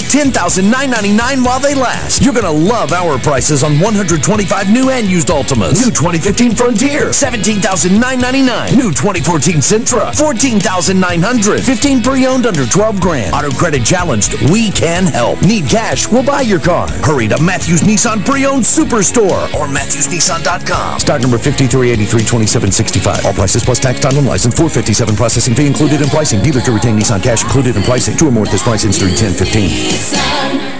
just $10,999 while they last. You're going to love our prices on 125 new and used Altimas. New 2015 Frontier, $17,999. New 2014 Sentra, $14,900. 15 pre-owned under 12 grand. Auto credit challenged, we can help. Need cash, we'll buy your car. Hurry to Matthews Nissan Pre-Owned Superstore or MatthewsNissan.com. Stock number 53832765. All prices plus tax, title, and license. 457 processing fee included in pricing. Dealer to retain Nissan cash included in pricing. Two or more at this price since 31015 sun.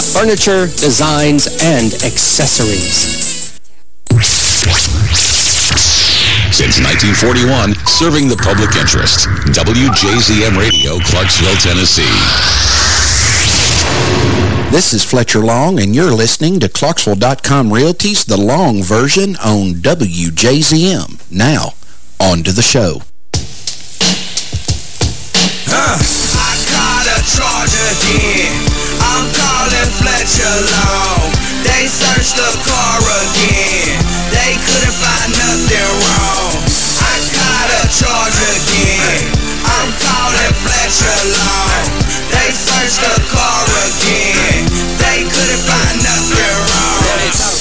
furniture, designs, and accessories. Since 1941, serving the public interest. WJZM Radio, Clarksville, Tennessee. This is Fletcher Long, and you're listening to Clarksville.com Realty's The Long Version on WJZM. Now, on to the show. Huh. I got a charge again. Fletcher Long. They searched the car again. They couldn't find nothing wrong. I got a charge again. I'm calling Fletcher Long. They searched the car again. They couldn't find nothing wrong.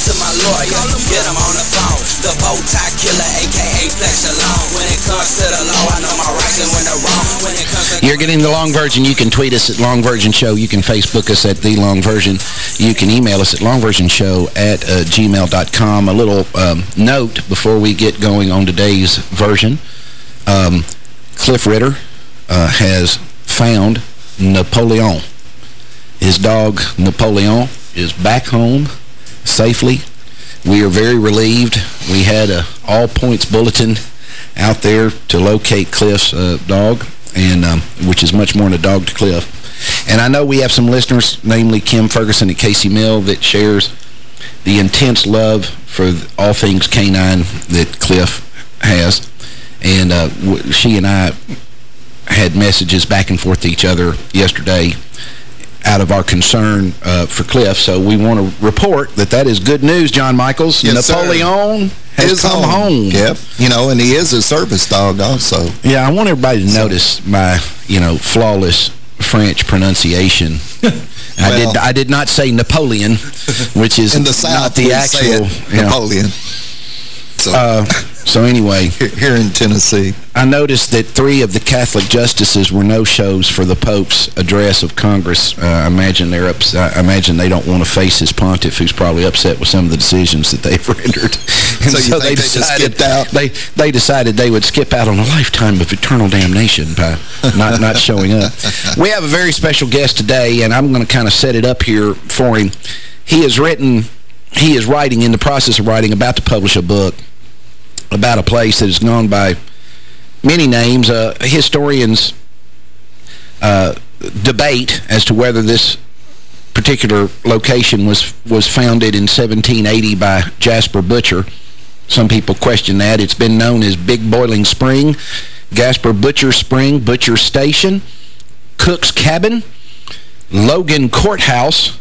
To my lawyer. Get him on the phone. The bow tie killer, aka Fletcher Long. When it comes to the law, I know my rights and when wrong. When it comes to You're getting the Long Version. You can tweet us at Long Version Show. You can Facebook us at The Long Version. You can email us at longversionshow at uh, gmail.com. A little um, note before we get going on today's version. Um, Cliff Ritter uh, has found Napoleon. His dog, Napoleon, is back home safely. We are very relieved. We had a all-points bulletin out there to locate Cliff's uh, dog, and um, which is much more than a dog to Cliff. And I know we have some listeners, namely Kim Ferguson and Casey Mill, that shares the intense love for all things canine that Cliff has. And uh, she and I had messages back and forth to each other yesterday out of our concern uh, for Cliff. So we want to report that that is good news, John Michaels. Yes, Napoleon sir. has Is come home. home. Yep. You know, and he is a service dog also. Yeah, I want everybody to notice my, you know, flawless French pronunciation. I Well- did I did not say Napoleon, which is In the South, not the actual it yeah. Napoleon. So, Uh, so anyway, here in Tennessee. I noticed that three of the Catholic justices were no-shows for the Pope's address of Congress. Uh, I imagine they're ups I imagine they don't want to face his pontiff, who's probably upset with some of the decisions that they've rendered. And So think they just skipped out? They they decided they would skip out on a lifetime of eternal damnation by not not showing up. We have a very special guest today, and I'm going to kind of set it up here for him. He has written, he is writing, in the process of writing, about to publish a book about a place that has gone by many names. Uh, historians uh, debate as to whether this particular location was was founded in 1780 by Jasper Butcher. Some people question that. It's been known as Big Boiling Spring, Jasper Butcher Spring, Butcher Station, Cook's Cabin, Logan Courthouse,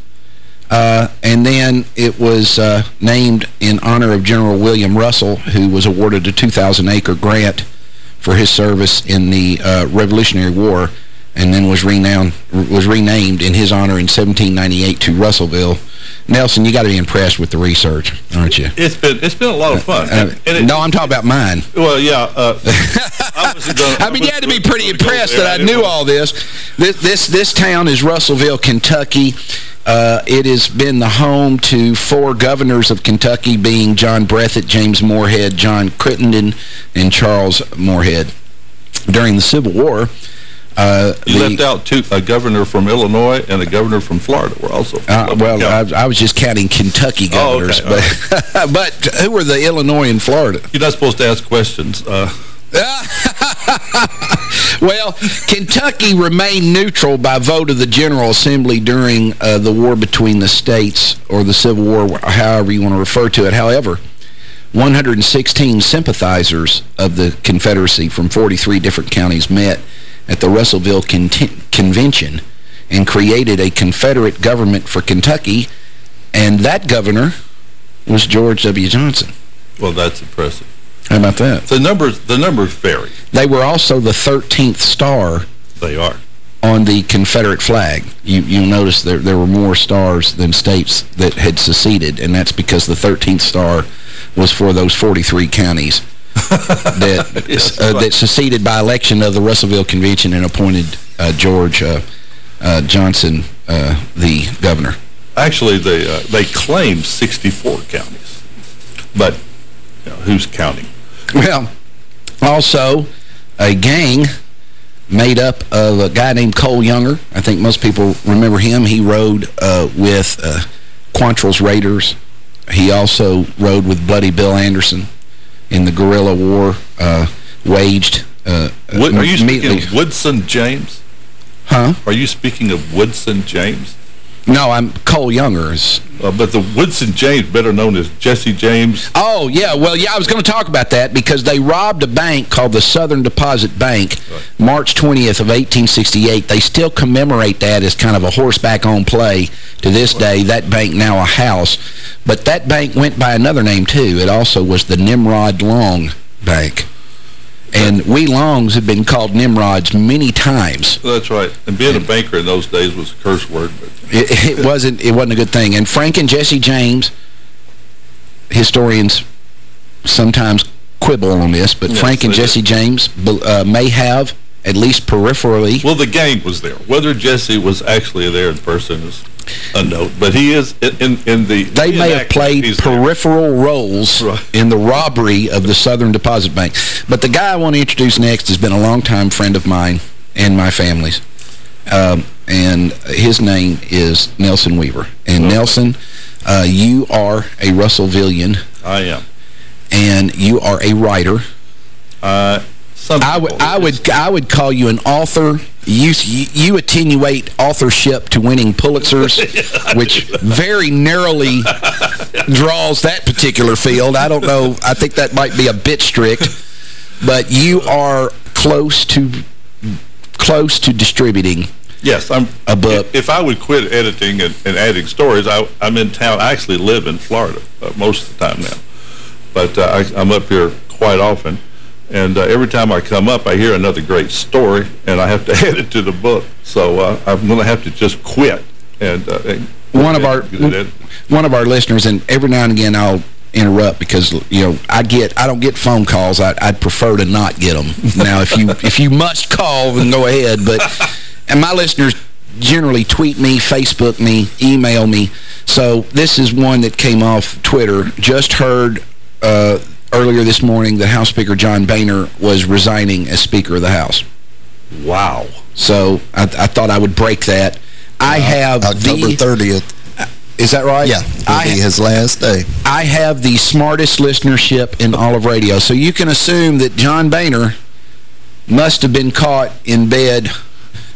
Uh, and then it was uh, named in honor of General William Russell, who was awarded a 2,000-acre grant for his service in the uh, Revolutionary War, and then was renamed was renamed in his honor in 1798 to Russellville. Nelson, you got to be impressed with the research, aren't you? It's been it's been a lot of fun. Uh, it, no, I'm talking about mine. Well, yeah. Uh, I, I, mean, you had to be pretty impressed that I knew all this. This this this town is Russellville, Kentucky. Uh, it has been the home to four governors of Kentucky, being John Breathitt, James Morehead, John Crittenden, and Charles Morehead. During the Civil War, uh, you left out two, a governor from Illinois and a governor from Florida were also. Uh, well, I, I, was just counting Kentucky governors. Oh, okay. but, but who were the Illinois and Florida? You're not supposed to ask questions. Uh. well, Kentucky remained neutral by vote of the General Assembly during uh, the war between the states or the Civil War, however you want to refer to it. However, 116 sympathizers of the Confederacy from 43 different counties met at the Russellville Con Convention and created a Confederate government for Kentucky, and that governor was George W. Johnson. Well, that's impressive. How about that? The numbers the numbers vary. They were also the 13th star. They are. On the Confederate flag. You, you'll notice there, there were more stars than states that had seceded, and that's because the 13th star was for those 43 counties that yes, uh, that seceded by election of the Russellville Convention and appointed uh, George uh, uh Johnson uh, the governor. Actually, they uh, they claim 64 counties, but you know, who's counting? Well, also a gang made up of a guy named Cole Younger. I think most people remember him. He rode with Quantrill's Raiders. He also rode with Bloody Bill Anderson in the guerrilla war uh, waged uh, what, Are you speaking of Woodson James? Huh? Are you speaking of Woodson James? No, I'm Cole Younger. Uh, but the Woodson James, better known as Jesse James. Oh, yeah. Well, yeah, I was going to talk about that because they robbed a bank called the Southern Deposit Bank right. March 20th of 1868. They still commemorate that as kind of a horseback on play to this day. That bank now a house. But that bank went by another name, too. It also was the Nimrod Long Bank. And we Longs have been called Nimrods many times. That's right. And being and, a banker in those days was a curse word. It, it, wasn't it wasn't a good thing. And Frank and Jesse James, historians sometimes quibble on this, but yes, Frank and Jesse did. James uh, may have, at least peripherally... Well, the gang was there. Whether Jesse was actually there in person is a note, but he is in in the. They may have played peripheral there. roles right. in the robbery of the Southern Deposit Bank. But the guy I want to introduce next has been a longtime friend of mine and my family's. Um, and his name is Nelson Weaver. And okay. Nelson, uh, you are a Russellvillian. I am. And you are a writer. Uh, I would I would I would call you an author. You you attenuate authorship to winning Pulitzers, which very narrowly draws that particular field. I don't know. I think that might be a bit strict, but you are close to close to distributing. Yes, I'm a book. If I would quit editing and, and adding stories, I, am in town. I actually live in Florida uh, most of the time now, but uh, I, I'm up here quite often. And uh, every time I come up, I hear another great story, and I have to add it to the book. So uh, I'm going to have to just quit. And, uh, and one of our one of our listeners, and every now and again I'll interrupt because you know I get I don't get phone calls. I, would prefer to not get them. now, if you if you must call, then go ahead. But and my listeners generally tweet me, Facebook me, email me. So this is one that came off Twitter. Just heard. Uh, earlier this morning that House Speaker John Boehner was resigning as Speaker of the House. Wow. So I, I thought I would break that. I have October the, 30th. Is that right? Yeah, I, be his last day. I have the smartest listenership in all of radio. So you can assume that John Boehner must have been caught in bed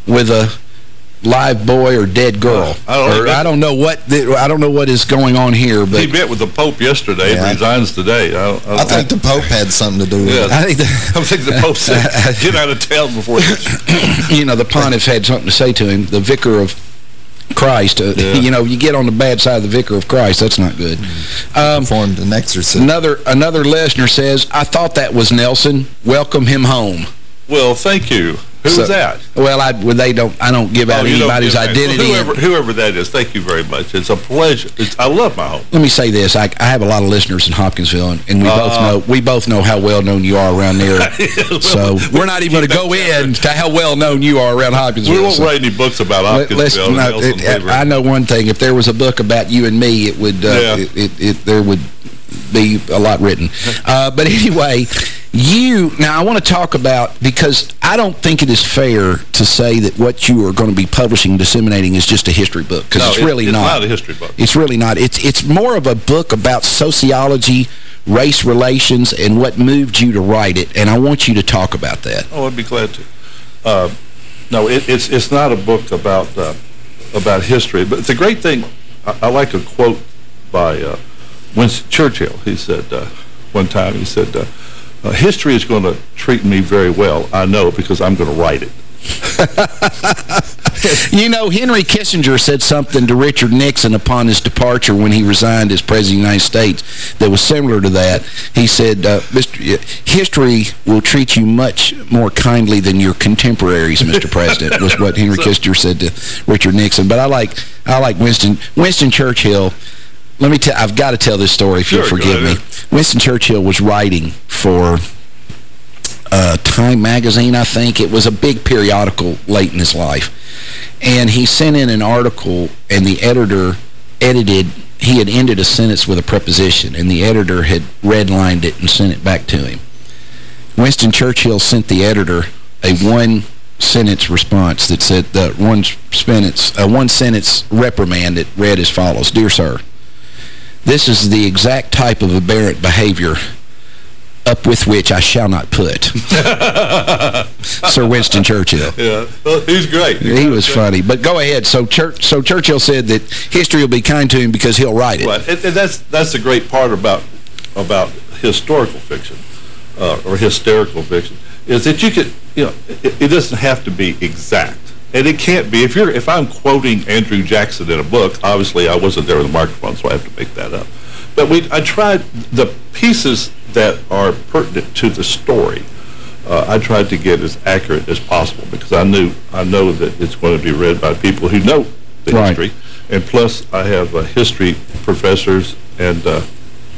with a live boy or dead girl. Uh, I, don't or, I don't know what the, I don't know what is going on here. But he met with the Pope yesterday yeah. and resigns today. I, I, I think the Pope had something to do with yeah, it. I think, the, I think the Pope said, "Get out of town before." you know, the pontiff had something to say to him. The vicar of Christ. Uh, yeah. You know, you get on the bad side of the vicar of Christ. That's not good. Um, Performed an exorcism. Another, another listener says, I thought that was Nelson. Welcome him home. Well, thank you. Who so, was that? Well, I well, they don't. I don't give out oh, anybody's give identity. Well, whoever, whoever that is, thank you very much. It's a pleasure. It's, I love my home. Let me say this: I, I have a lot of listeners in Hopkinsville, and, and we uh, both know we both know how well known you are around there. well, so we're not even going to go in to how well known you are around Hopkinsville. We won't so. write any books about Hopkinsville. Not, it, I know one thing: if there was a book about you and me, it would. Uh, yeah. it, it, it there would be a lot written. Uh, but anyway, you, now I want to talk about, because I don't think it is fair to say that what you are going to be publishing, disseminating is just a history book, because no, it's really it's not. not a history book. It's really not. It's, it's more of a book about sociology, race relations, and what moved you to write it, and I want you to talk about that. Oh, I'd be glad to. Uh, no, it, it's it's not a book about uh, about history, but it's a great thing. I, I like a quote by uh, Winston Churchill. He said uh, one time, he said, uh, history is going to treat me very well, I know, because I'm going to write it. you know, Henry Kissinger said something to Richard Nixon upon his departure when he resigned as President of the United States that was similar to that. He said, uh, Mr. history will treat you much more kindly than your contemporaries, Mr. President, was what Henry Kissinger said to Richard Nixon. But I like I like Winston Winston Churchill let me tell, I've got to tell this story if sure, you'll forgive me. Winston Churchill was writing for uh, Time magazine, I think. It was a big periodical late in his life. And he sent in an article, and the editor edited, he had ended a sentence with a preposition, and the editor had redlined it and sent it back to him. Winston Churchill sent the editor a one-sentence response that said, the one sentence, a one-sentence reprimand that read as follows, Dear Sir, this is the exact type of aberrant behavior up with which I shall not put. Sir Winston Churchill. Yeah, well, he's great. he was great. funny. But go ahead. So Church, so Churchill said that history will be kind to him because he'll write it. Well, and, and that's that's the great part about about historical fiction uh, or hysterical fiction is that you could, you know, it, it doesn't have to be exact. And it can't be. If you're, if I'm quoting Andrew Jackson in a book, obviously I wasn't there with the microphone, so I have to make that up. But we, I tried the pieces that are pertinent to the story. Uh, I tried to get as accurate as possible because I knew I know that it's going to be read by people who know the right. history, and plus I have uh, history professors and uh,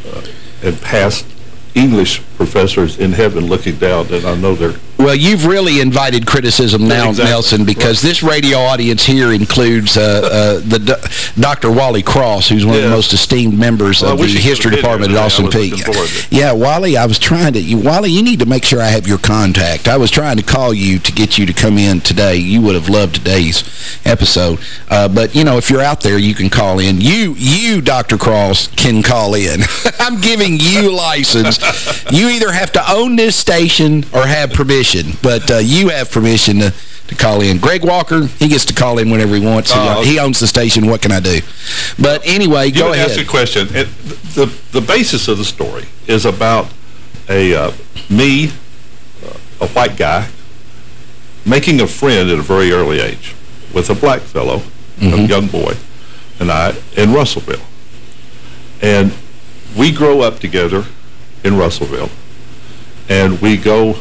uh and past English professors in heaven looking down, and I know they're... Well, you've really invited criticism now, exactly. Nelson, because right. this radio audience here includes uh, uh, the Dr. Wally Cross, who's one yeah. of the most esteemed members well, of the history department at Austin Peay. Yeah, Wally, I was trying to... You, Wally, you need to make sure I have your contact. I was trying to call you to get you to come in today. You would have loved today's episode. Uh, but, you know, if you're out there, you can call in. You, you Dr. Cross, can call in. I'm giving you license you either have to own this station or have permission, but uh, you have permission to, to call in. Greg Walker, he gets to call in whenever he wants. Uh, he owns the station. What can I do? But anyway, go ahead. ask a question. It, the, the basis of the story is about a uh, me, uh, a white guy, making a friend at a very early age with a black fellow, mm -hmm. a mm-hmm. young boy, and I in Russellville. And we grow up together in Russellville. And we go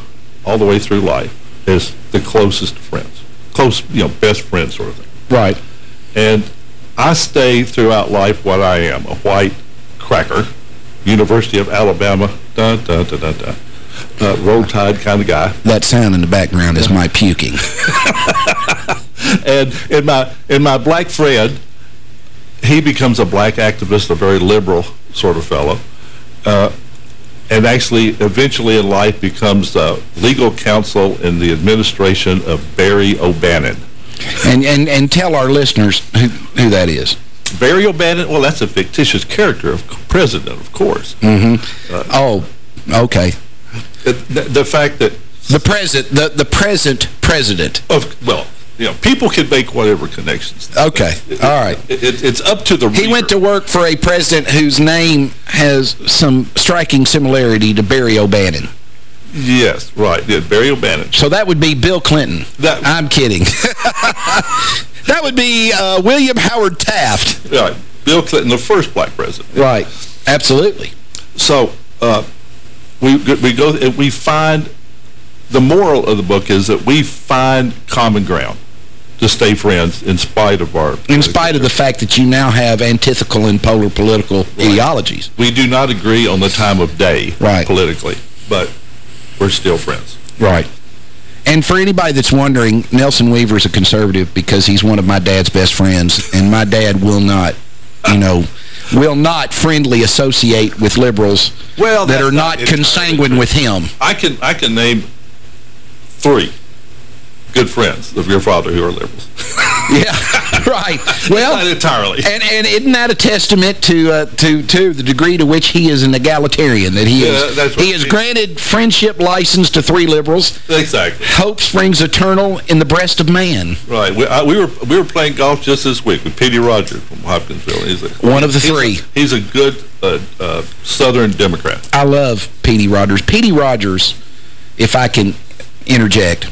all the way through life as the closest friends. Close, you know, best friends sort of thing. Right. And I stay throughout life what I am, a white cracker, University of Alabama, dun, dun, dun, dun, dun. Uh, roll tide kind of guy. That sound in the background is my puking. and in my in my black friend, he becomes a black activist, a very liberal sort of fellow. Uh, and actually eventually in life becomes the legal counsel in the administration of Barry O'Bannon. And, and, and tell our listeners who, who that is. Barry O'Bannon, well, that's a fictitious character of president, of course. Mm -hmm. uh, oh, okay. The, the, fact that... The present, the, the present president. Of, well, you know, people can make whatever connections. Okay, it, all right. It, it, it's up to the He went to work for a president whose name has some striking similarity to Barry O'Bannon. Yes, right. Yeah, Barry O'Bannon. So that would be Bill Clinton. That, I'm kidding. that would be uh, William Howard Taft. Right. Bill Clinton, the first black president. Right. Absolutely. So uh, we we go and we find the moral of the book is that we find common ground to stay friends in spite of our... In spite of the fact that you now have antithetical and polar political right. ideologies. We do not agree on the time of day right. politically, but we're still friends. Right. And for anybody that's wondering, Nelson Weaver is a conservative because he's one of my dad's best friends, and my dad will not, you know, will not friendly associate with liberals well, that are not, not consanguine with him. I can I can name three good friends of your father who are liberals. yeah, right. Well, not entirely. And and isn't that a testament to uh, to to the degree to which he is an egalitarian that he yeah, is he is granted friendship license to three liberals. Exactly. Hope springs eternal in the breast of man. Right. We, I, we were we were playing golf just this week with Petey Rogers from Hopkinsville. He's a, one of the three. He's a, he's a good uh, uh, Southern Democrat. I love Petey Rogers. Petey Rogers, if I can interject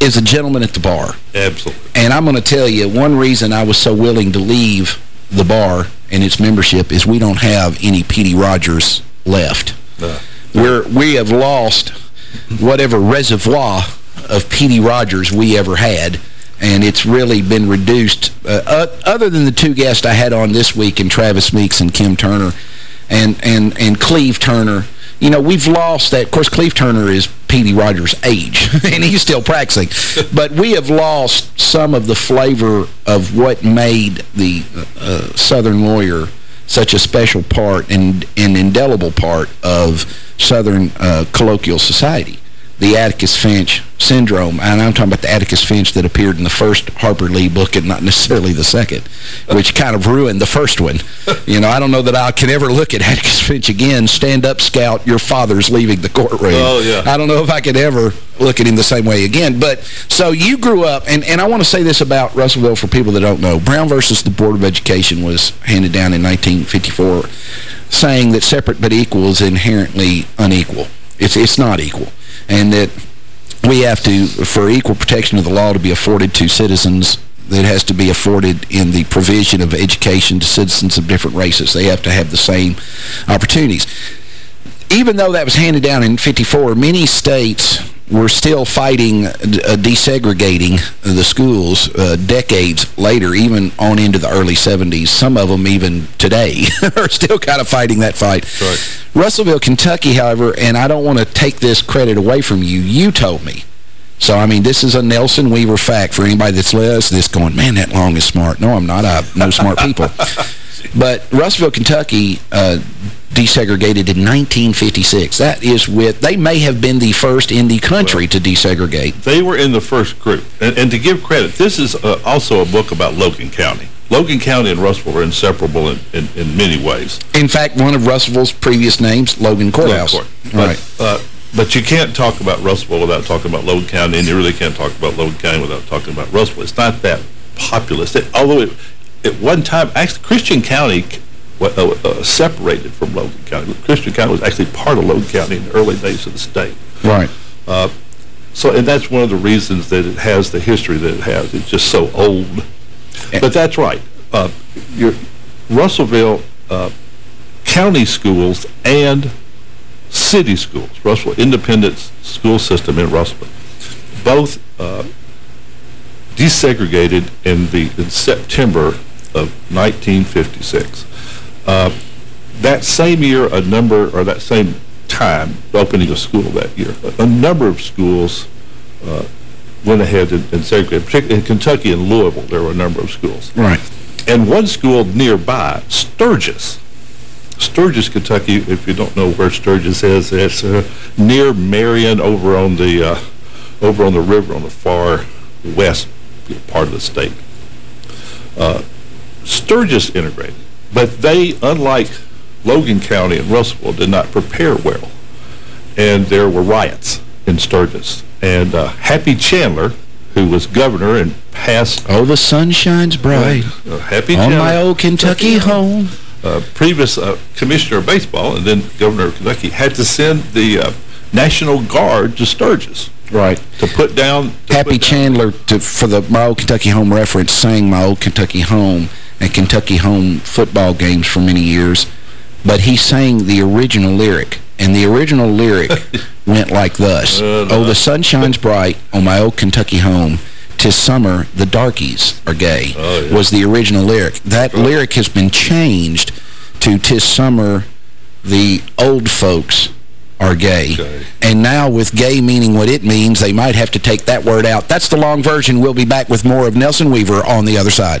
is a gentleman at the bar. Absolutely. And I'm going to tell you, one reason I was so willing to leave the bar and its membership is we don't have any Petey Rogers left. No. We're, we have lost whatever reservoir of Petey Rogers we ever had and it's really been reduced. Uh, other than the two guests I had on this week, and Travis Meeks and Kim Turner, and and and Cleve Turner, you know, we've lost that. Of course, Cleve Turner is Petey Rogers' age, and he's still practicing. but we have lost some of the flavor of what made the uh, Southern lawyer such a special part and an indelible part of Southern uh, colloquial society the Atticus Finch syndrome. And I'm talking about the Atticus Finch that appeared in the first Harper Lee book and not necessarily the second, which kind of ruined the first one. You know, I don't know that I can ever look at Atticus Finch again, stand up, scout, your father's leaving the courtroom. Oh, yeah. I don't know if I could ever look at him the same way again. But so you grew up, and, and I want to say this about Russellville for people that don't know. Brown versus the Board of Education was handed down in 1954, saying that separate but equal is inherently unequal. It's, it's not equal and that we have to, for equal protection of the law to be afforded to citizens, that has to be afforded in the provision of education to citizens of different races. They have to have the same opportunities. Even though that was handed down in 54, many states we're still fighting uh, desegregating the schools uh, decades later, even on into the early 70s. Some of them even today are still kind of fighting that fight. Right. Russellville, Kentucky, however, and I don't want to take this credit away from you, you told me. So, I mean, this is a Nelson Weaver fact for anybody that's listening this going, man, that long is smart. No, I'm not. I know smart people. But Russellville, Kentucky uh, desegregated in 1956. That is with, they may have been the first in the country well, to desegregate. They were in the first group. And, and to give credit, this is uh, also a book about Logan County. Logan County and Russellville are inseparable in, in, in, many ways. In fact, one of Russellville's previous names, Logan Courthouse. Logan Court. But, right. Uh, but you can't talk about Russellville without talking about Logan County, and you really can't talk about Logan County without talking about Russellville. It's not that populous. It, although it, at one time, actually, Christian County uh, uh, separated from Logan County. Christian County was actually part of Logan County in the early days of the state. Right. Uh, so, and that's one of the reasons that it has the history that it has. It's just so old. but that's right. Uh, your Russellville uh, county schools and city schools, Russell Independent School System in Russellville, both uh, desegregated in the in September of 1956. Uh, that same year, a number, or that same time, opening a school that year, a, a number of schools uh, went ahead and, and segregated. Particularly in Kentucky and Louisville, there were a number of schools. Right. And one school nearby, Sturgis, Sturgis, Kentucky, if you don't know where Sturgis is, it's uh, near Marion over on the uh, over on the river on the far west part of the state. Uh, Sturgis integrated. But they, unlike Logan County and Russellville, did not prepare well. And there were riots in Sturgis. And uh, Happy Chandler, who was governor and passed... Oh, the sun shines bright uh, Happy on Chandler, my old Kentucky home. Uh, previous uh, commissioner of baseball and then governor of Kentucky had to send the uh, National Guard to Sturgis Right. To put down... To Happy put down, Chandler, to, for the My Old Kentucky Home reference, sang My Old Kentucky Home at Kentucky Home football games for many years. But he sang the original lyric. And the original lyric went like thus. Uh, oh, the sun shines bright on my old Kentucky home. Tis summer, the darkies are gay, Oh, yeah. was the original lyric. That lyric has been changed to Tis summer, the old folks are gay. Okay. And now with gay meaning what it means, they might have to take that word out. That's the long version. We'll be back with more of Nelson Weaver on the other side.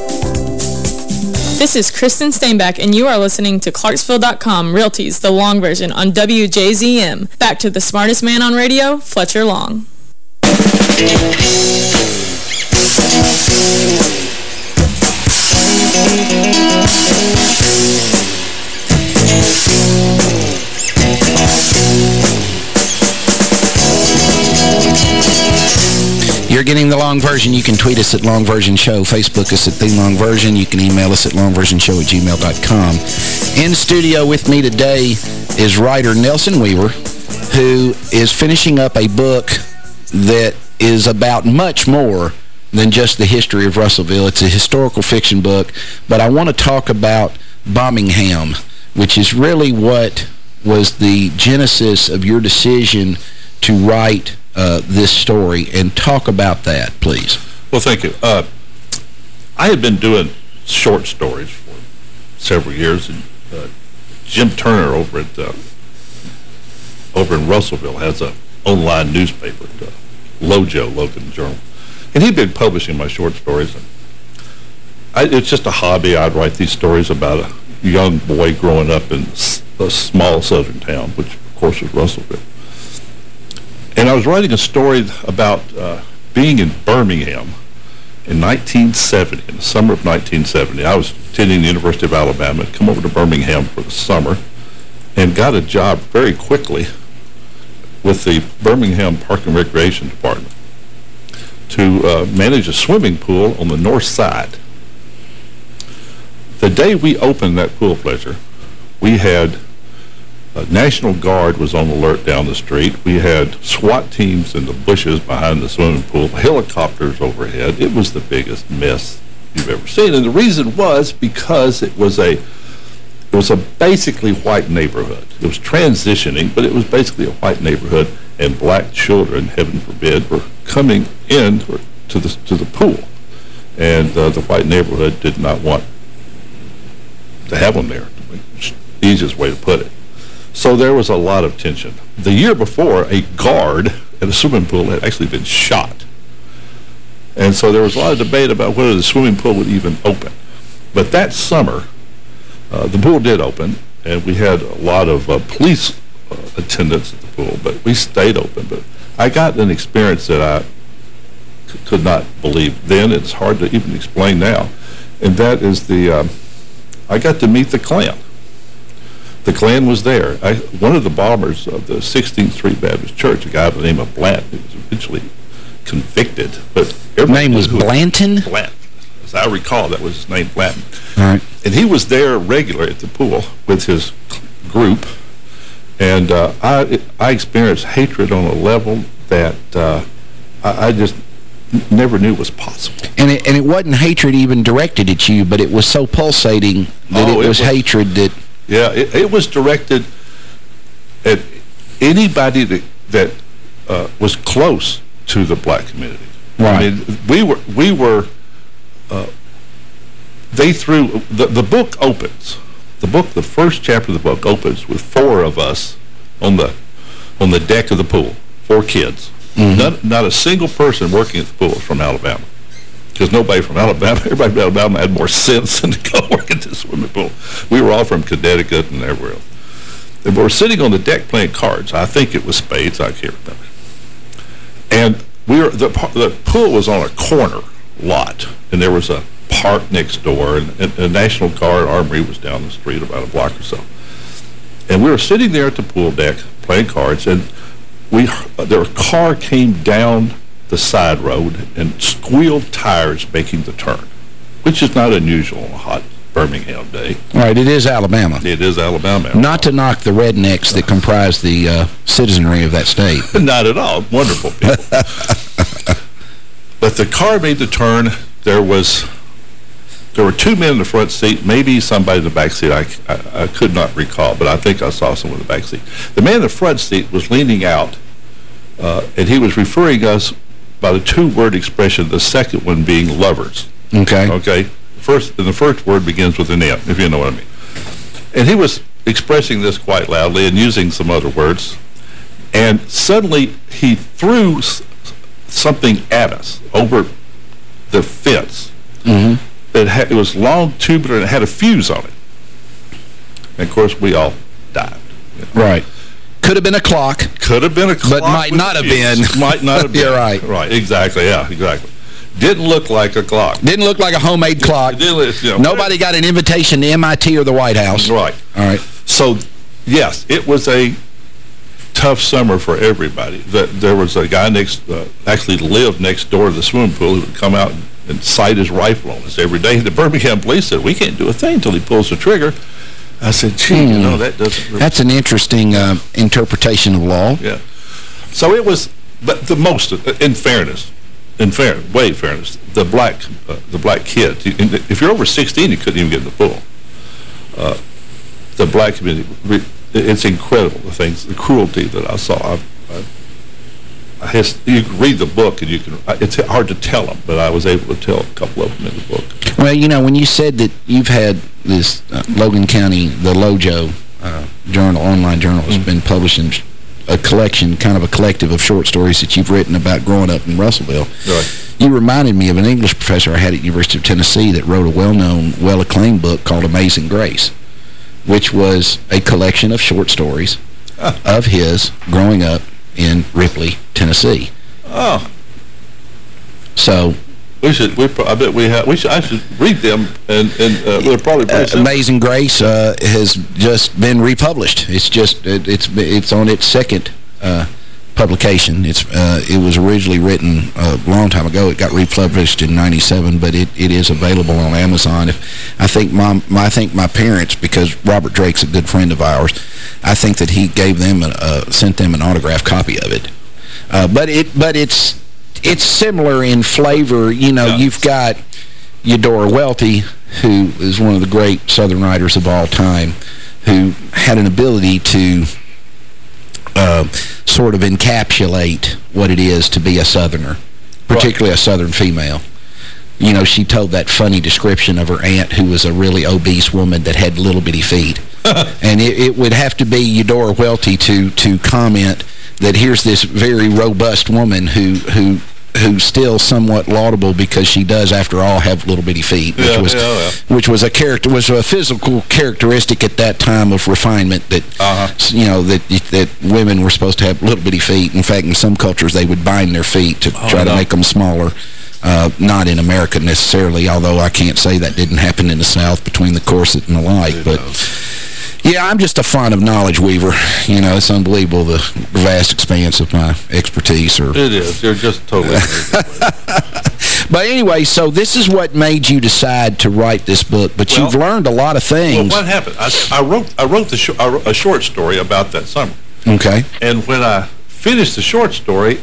This is Kristen Steinbach, and you are listening to Clarksville.com Realties, the long version on WJZM. Back to the smartest man on radio, Fletcher Long. You're getting the long version. You can tweet us at Long Version Show, Facebook us at The Long Version. You can email us at longversionshow at gmail.com. In studio with me today is writer Nelson Weaver, who is finishing up a book that is about much more than just the history of Russellville. It's a historical fiction book, but I want to talk about Bombingham, which is really what was the genesis of your decision to write uh, this story and talk about that, please. Well, thank you. Uh, I had been doing short stories for several years, and uh, Jim Turner over at uh, over in Russellville has a online newspaper, uh, Lojo, Logan Journal, and he'd been publishing my short stories. And I, it's just a hobby. I'd write these stories about a young boy growing up in a small southern town, which of course was Russellville. And I was writing a story about uh, being in Birmingham in 1970, in the summer of 1970. I was attending the University of Alabama, come over to Birmingham for the summer, and got a job very quickly with the Birmingham Park and Recreation Department to uh, manage a swimming pool on the north side. The day we opened that pool pleasure, we had a National Guard was on alert down the street. We had SWAT teams in the bushes behind the swimming pool, helicopters overhead. It was the biggest mess you've ever seen. And the reason was because it was a it was a basically white neighborhood. It was transitioning, but it was basically a white neighborhood, and black children, heaven forbid, were coming in to the to the pool, and uh, the white neighborhood did not want to have them there. The easiest way to put it. So there was a lot of tension. The year before, a guard at a swimming pool had actually been shot. And so there was a lot of debate about whether the swimming pool would even open. But that summer, uh, the pool did open, and we had a lot of uh, police uh, attendance at the pool, but we stayed open. But I got an experience that I could not believe then. It's hard to even explain now. And that is the, um, I got to meet the Klan the Klan was there. I, one of the bombers of the 16th Street Baptist Church, a guy by the name of Blant, who was eventually convicted. But His name was Blanton? Blant. As I recall, that was his name, Blanton. All right. And he was there regular at the pool with his group. And uh, I, I experienced hatred on a level that uh, I, I just never knew was possible. And it, and it wasn't hatred even directed at you, but it was so pulsating that Oh, it it was was- hatred that... Yeah, it, it was directed at anybody that that uh, was close to the black community. Right. I mean, we were we were. Uh, they threw the the book opens. The book, the first chapter of the book opens with four of us on the on the deck of the pool, four kids. Not not a single person working at the pool was from Alabama because nobody from Alabama, everybody from Alabama had more sense than to go work at the swimming pool. We were all from Connecticut and everywhere else. And we were sitting on the deck playing cards. I think it was spades. I can't remember. And we were the, the pool was on a corner lot, and there was a park next door, and, and National Guard Armory was down the street about a block or so. And we were sitting there at the pool deck playing cards, and we their car came down the side road and squealed tires making the turn, which is not unusual on a hot Birmingham day. All right, it is Alabama. It is Alabama. Not to knock the rednecks that comprise the uh, citizenry of that state. Not at all. Wonderful people. but the car made the turn. There was there were two men in the front seat, maybe somebody in the back seat. I, I, I could not recall, but I think I saw someone in the back seat. The man in the front seat was leaning out, uh, and he was referring us by the two-word expression, the second one being lovers. Okay. Okay? First, and the first word begins with an M, if you know what I mean. And he was expressing this quite loudly and using some other words. And suddenly he threw something at us over the fence. Mm-hmm. It, had, it was long, tubular, and it had a fuse on it. And, of course, we all dived. Right. Could have been a clock. Could have been a clock. But might not have been. Might not have been. You're right. Right, exactly, yeah, exactly. Didn't look like a clock. Didn't look like a homemade clock. Look- you know, Nobody got an invitation to MIT or the White House. Right. All right. So, yes, it was a tough summer for everybody. That There was a guy next, uh, actually lived next door to the swimming pool who would come out and, and sight his rifle on us every day. The Birmingham police said, we can't do a thing until he pulls the trigger. I said, gee, you know, that doesn't really... That's an interesting uh, interpretation of law. Yeah. So it was, but the most, in fairness, in fair, way fairness, the black, uh, the black kids, if you're over 16, you couldn't even get in the pool. Uh, the black community, it's incredible, the things, the cruelty that I saw. I, I, I has, you can read the book and you can, it's hard to tell them, but I was able to tell a couple of them in the book. Well, you know, when you said that you've had this uh, Logan County, the Lojo uh, journal, online journal, has been publishing a collection, kind of a collective of short stories that you've written about growing up in Russellville. Right. You reminded me of an English professor I had at University of Tennessee that wrote a well-known, well-acclaimed book called Amazing Grace, which was a collection of short stories of his growing up in Ripley, Tennessee. Oh, So, we should, we, pro- I bet we have, we should, I should read them and, and uh, they're probably uh. Amazing Grace uh, has just been republished. It's just it, it's it's on its second uh, publication. It's uh, It was originally written a long time ago. It got republished in 97, but it, it is available on Amazon. If I think my, my I think my parents, because Robert Drake's a good friend of ours, I think that he gave them, a, uh, sent them an autographed copy of it. Uh, but it but it's it's similar in flavor. You know, yeah. you've got Eudora Welty, who is one of the great Southern writers of all time, who had an ability to uh, sort of encapsulate what it is to be a Southerner, particularly right. a Southern female. You know, she told that funny description of her aunt who was a really obese woman that had little bitty feet. and it, it, would have to be Eudora Welty to to comment that here's this very robust woman who who who's still somewhat laudable because she does, after all, have little bitty feet, which yeah, was yeah, yeah. which was a character was a physical characteristic at that time of refinement that uh -huh. you know that that women were supposed to have little bitty feet. In fact, in some cultures, they would bind their feet to oh, try no. to make them smaller. Uh, not in America necessarily, although I can't say that didn't happen in the South between the corset and the like, but. Yeah, I'm just a fond of knowledge weaver. You know, it's unbelievable the vast expanse of my expertise. Or It is. You're just totally But anyway, so this is what made you decide to write this book, but well, you've learned a lot of things. Well, what happened? I, I wrote I wrote the sh a short story about that summer. Okay. And when I finished the short story,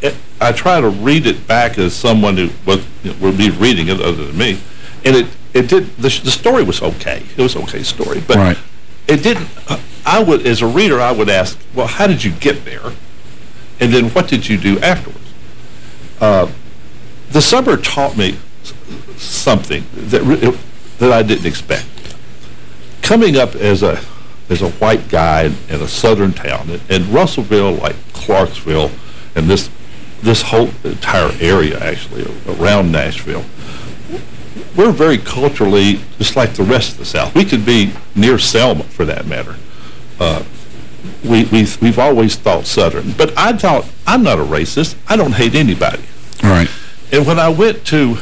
it, I try to read it back as someone who would, would be reading it other than me, and it it did the, the story was okay. It was okay story, but right. it didn't. Uh, I would, as a reader, I would ask, well, how did you get there, and then what did you do afterwards? Uh, the summer taught me something that that I didn't expect. Coming up as a as a white guy in, in a southern town, in Russellville, like Clarksville, and this this whole entire area actually around Nashville we're very culturally just like the rest of the South. We could be near Selma, for that matter. Uh, we, we've, we've always thought Southern. But I thought, I'm not a racist. I don't hate anybody. Right. And when I went to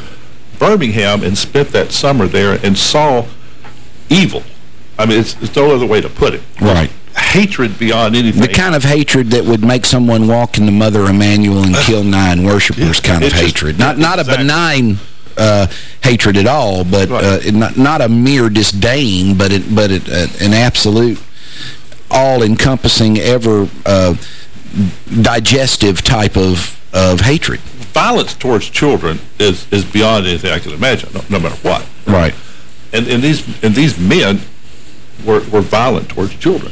Birmingham and spent that summer there and saw evil, I mean, it's, it's no other way to put it. Right. Hatred beyond anything. The kind of hatred that would make someone walk in the Mother Emanuel and kill nine worshippers kind of hatred. Not, not exactly. a benign uh, hatred at all, but right. uh, not, not a mere disdain, but it, but it, uh, an absolute, all-encompassing, ever uh, digestive type of, of hatred. Violence towards children is, is beyond anything I can imagine, no, no matter what. Right. And, and, these, and these men were, were violent towards children.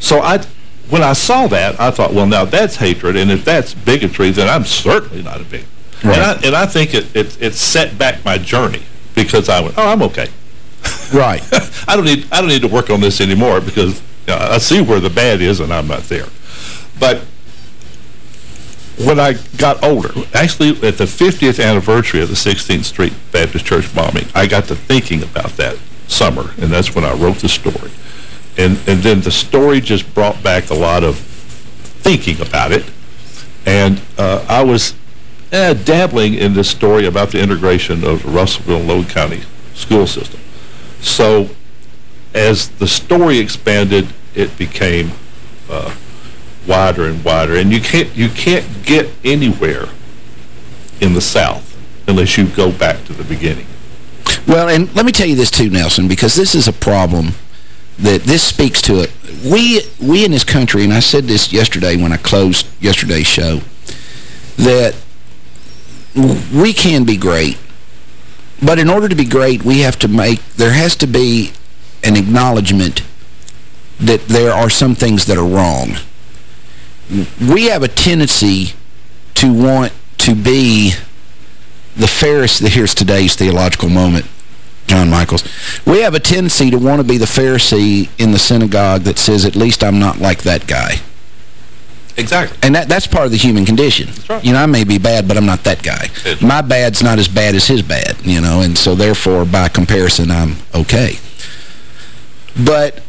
So I, when I saw that, I thought, well, now that's hatred, and if that's bigotry, then I'm certainly not a bigot. Right. And, I, and I think it, it, it set back my journey because I went, oh, I'm okay. Right. I don't need I don't need to work on this anymore because you know, I see where the bad is and I'm not there. But when I got older, actually at the 50th anniversary of the 16th Street Baptist Church bombing, I got to thinking about that summer, and that's when I wrote the story. And, and then the story just brought back a lot of thinking about it. And uh, I was dabbling in this story about the integration of Russellville and Logan County school system. So as the story expanded, it became uh, wider and wider. And you can't, you can't get anywhere in the South unless you go back to the beginning. Well, and let me tell you this too, Nelson, because this is a problem that this speaks to it. We, we in this country, and I said this yesterday when I closed yesterday's show, that we can be great. But in order to be great, we have to make, there has to be an acknowledgement that there are some things that are wrong. We have a tendency to want to be the Pharisee, here's today's theological moment, John Michaels. We have a tendency to want to be the Pharisee in the synagogue that says, at least I'm not like that guy. Exactly. And that that's part of the human condition. Right. You know, I may be bad, but I'm not that guy. My bad's not as bad as his bad, you know, and so therefore, by comparison, I'm okay. But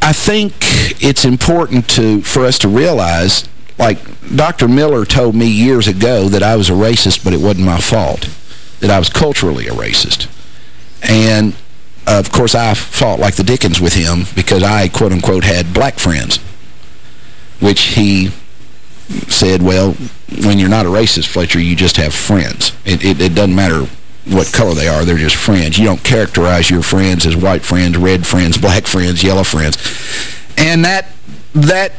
I think it's important to for us to realize, like Dr. Miller told me years ago that I was a racist, but it wasn't my fault, that I was culturally a racist. And, uh, of course, I fought like the Dickens with him because I, quote-unquote, had black friends which he said, well, when you're not a racist, Fletcher, you just have friends. It, it, it doesn't matter what color they are. They're just friends. You don't characterize your friends as white friends, red friends, black friends, yellow friends. And that that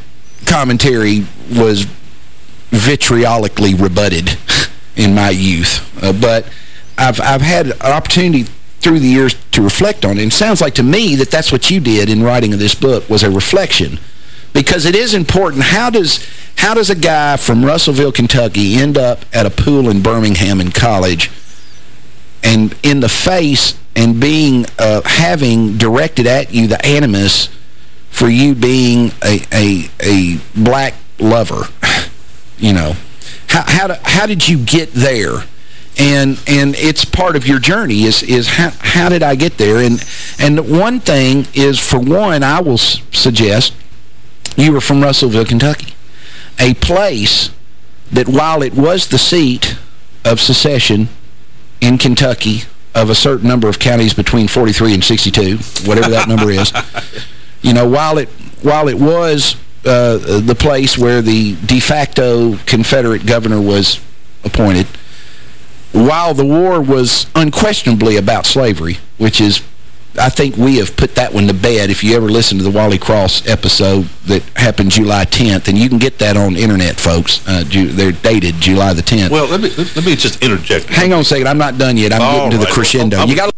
commentary was vitriolically rebutted in my youth. Uh, but I've, I've had an opportunity through the years to reflect on it. And it sounds like to me that that's what you did in writing of this book was a reflection. Because it is important. How does how does a guy from Russellville, Kentucky end up at a pool in Birmingham in college and in the face and being uh, having directed at you the animus for you being a, a, a black lover, you know. How, how, do, how did you get there? And and it's part of your journey is is how, how did I get there? And and one thing is, for one, I will suggest you were from Russellville, Kentucky, a place that while it was the seat of secession in Kentucky of a certain number of counties between 43 and 62, whatever that number is, you know, while it while it was uh, the place where the de facto Confederate governor was appointed, while the war was unquestionably about slavery, which is, I think we have put that one to bed. If you ever listen to the Wally Cross episode that happened July 10th, and you can get that on internet, folks. Uh, they're dated July the 10th. Well, let me let me just interject. Hang on a second. I'm not done yet. I'm All getting to right. the crescendo. Well, you got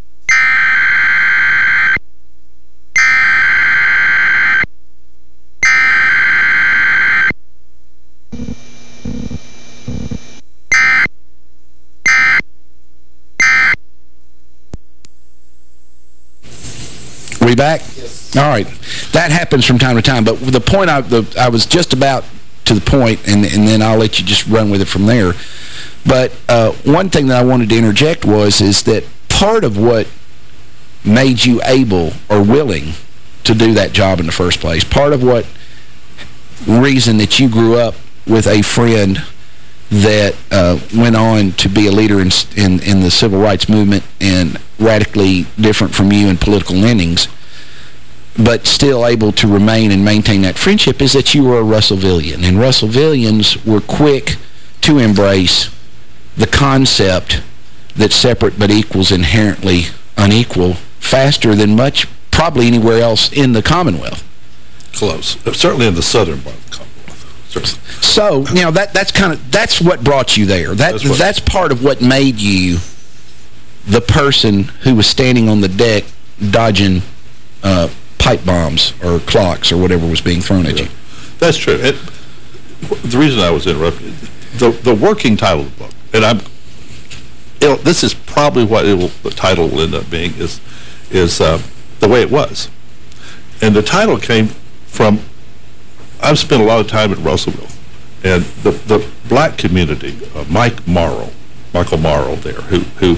we back? Yes. All right. That happens from time to time. But the point I, the, I was just about to the point, and, and then I'll let you just run with it from there. But uh, one thing that I wanted to interject was is that part of what made you able or willing to do that job in the first place, part of what reason that you grew up with a friend that uh, went on to be a leader in, in, in the civil rights movement and radically different from you in political leanings, but still able to remain and maintain that friendship is that you were a Russellvillian. And Russellvillians were quick to embrace the concept that separate but equals inherently unequal faster than much, probably anywhere else in the Commonwealth. Close. Certainly in the southern part of the Commonwealth. So, you know, that that's kind of that's what brought you there. That that's, that's part of what made you the person who was standing on the deck dodging uh, pipe bombs or clocks or whatever was being thrown at yeah. you. That's true. It, the reason I was interrupted, the the working title of the book, and I'm, this is probably what will, the title will end up being is is uh, the way it was, and the title came from I've spent a lot of time in Russellville, and the the black community, uh, Mike Morrow, Michael Morrow there, who who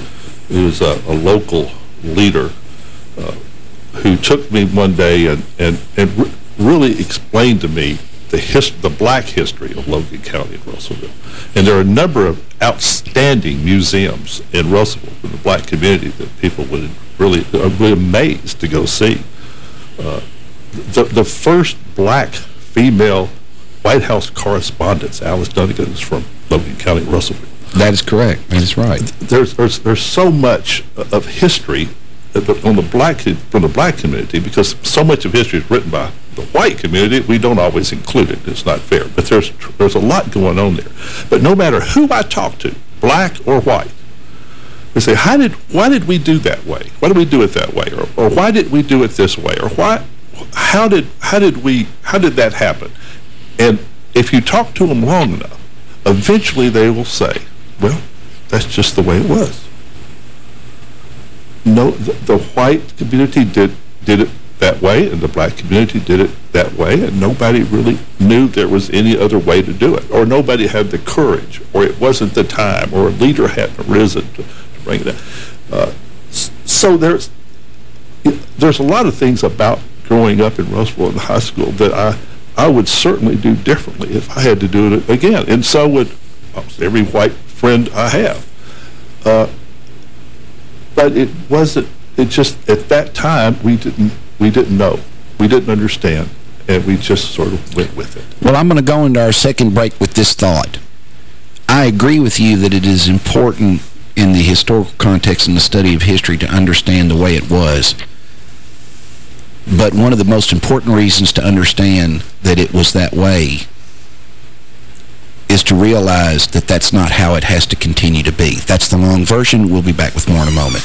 who's a, a local leader, uh, who took me one day and and and re really explained to me the his the black history of Logan County and Russellville, and there are a number of outstanding museums in Russellville for the black community that people would really are really amazed to go see. Uh, the the first black female White House correspondent, Alice Dunnigan, is from Logan County, Russellville. That is correct. That is right. There's, there's, there's so much of history Uh, on the black from the black community because so much of history is written by the white community. We don't always include it. It's not fair. But there's there's a lot going on there. But no matter who I talk to, black or white, they say, "How did why did we do that way? Why did we do it that way? Or, or why did we do it this way? Or why how did how did we how did that happen? And if you talk to them long enough, eventually they will say, well, that's just the way it was. No, the, the white community did did it that way, and the black community did it that way, and nobody really knew there was any other way to do it, or nobody had the courage, or it wasn't the time, or a leader hadn't arisen to, to bring it up. Uh, so there's there's a lot of things about growing up in Russellville in high school that I I would certainly do differently if I had to do it again. And so would every white friend I have. Uh, but it wasn't, it just, at that time, we didn't, we didn't know. We didn't understand. and we just sort of went with it. Well, I'm going to go into our second break with this thought. I agree with you that it is important in the historical context and the study of history to understand the way it was. But one of the most important reasons to understand that it was that way is to realize that that's not how it has to continue to be. That's the long version. We'll be back with more in a moment.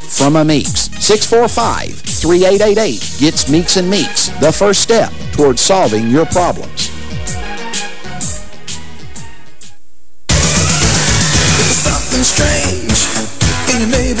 from a Meeks. 645-3888 gets Meeks and Meeks, the first step towards solving your problems. Something strange in neighborhood.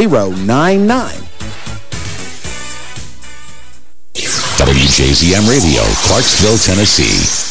931-645-6099. WJZM Radio, Clarksville, Tennessee.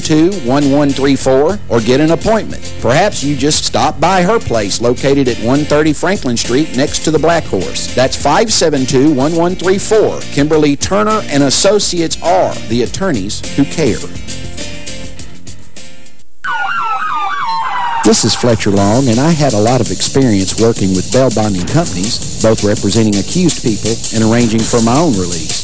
572-1134 or get an appointment. Perhaps you just stop by her place located at 130 Franklin Street next to the Black Horse. That's 572-1134. Kimberly Turner and Associates are the attorneys who care. This is Fletcher Long, and I had a lot of experience working with bail bonding companies, both representing accused people and arranging for my own release.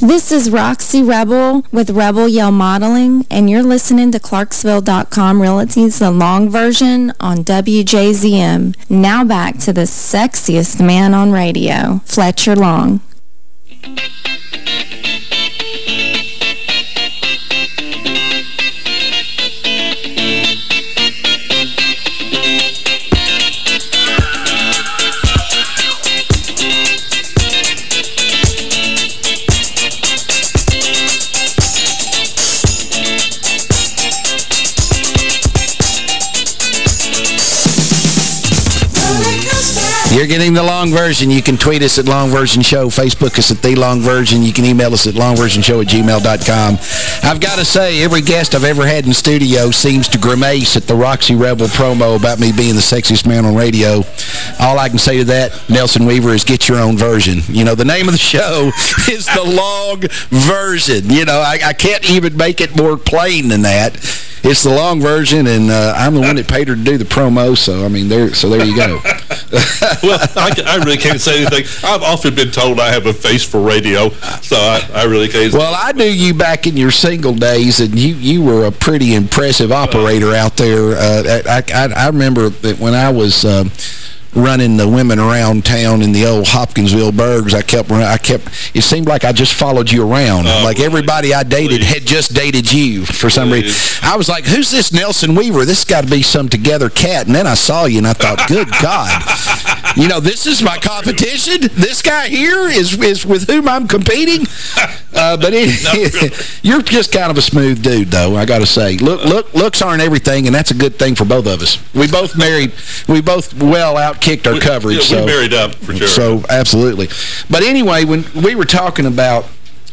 This is Roxy Rebel with Rebel Yell Modeling, and you're listening to Clarksville.com Realty's The Long Version on WJZM. Now back to the sexiest man on radio, Fletcher Long. Getting the long version. You can tweet us at Long Version Show, Facebook us at The Long Version. You can email us at longversionshow at gmail.com. I've got to say, every guest I've ever had in studio seems to grimace at the Roxy Rebel promo about me being the sexiest man on radio. All I can say to that, Nelson Weaver, is get your own version. You know, the name of the show is The Long Version. You know, I, I can't even make it more plain than that. It's the long version, and uh, I'm the one that paid her to do the promo, so, I mean, there. so there you go. well, I, I, really can't say anything. I've often been told I have a face for radio, so I, I really can't. Well, I knew you back in your single days, and you, you were a pretty impressive operator out there. Uh, I, I, I remember that when I was... Um, running the women around town in the old Hopkinsville Bergs. I kept, I kept, it seemed like I just followed you around. Oh, like everybody I dated please. had just dated you for some please. reason. I was like, who's this Nelson Weaver? This got to be some together cat. And then I saw you and I thought, good God. You know, this is my competition? This guy here is, is with whom I'm competing? Uh, but it, you're just kind of a smooth dude, though, I got to say. Look, look, looks aren't everything, and that's a good thing for both of us. We both married, we both well outkicked our we, coverage. Yeah, so, we married up, for sure. So, absolutely. But anyway, when we were talking about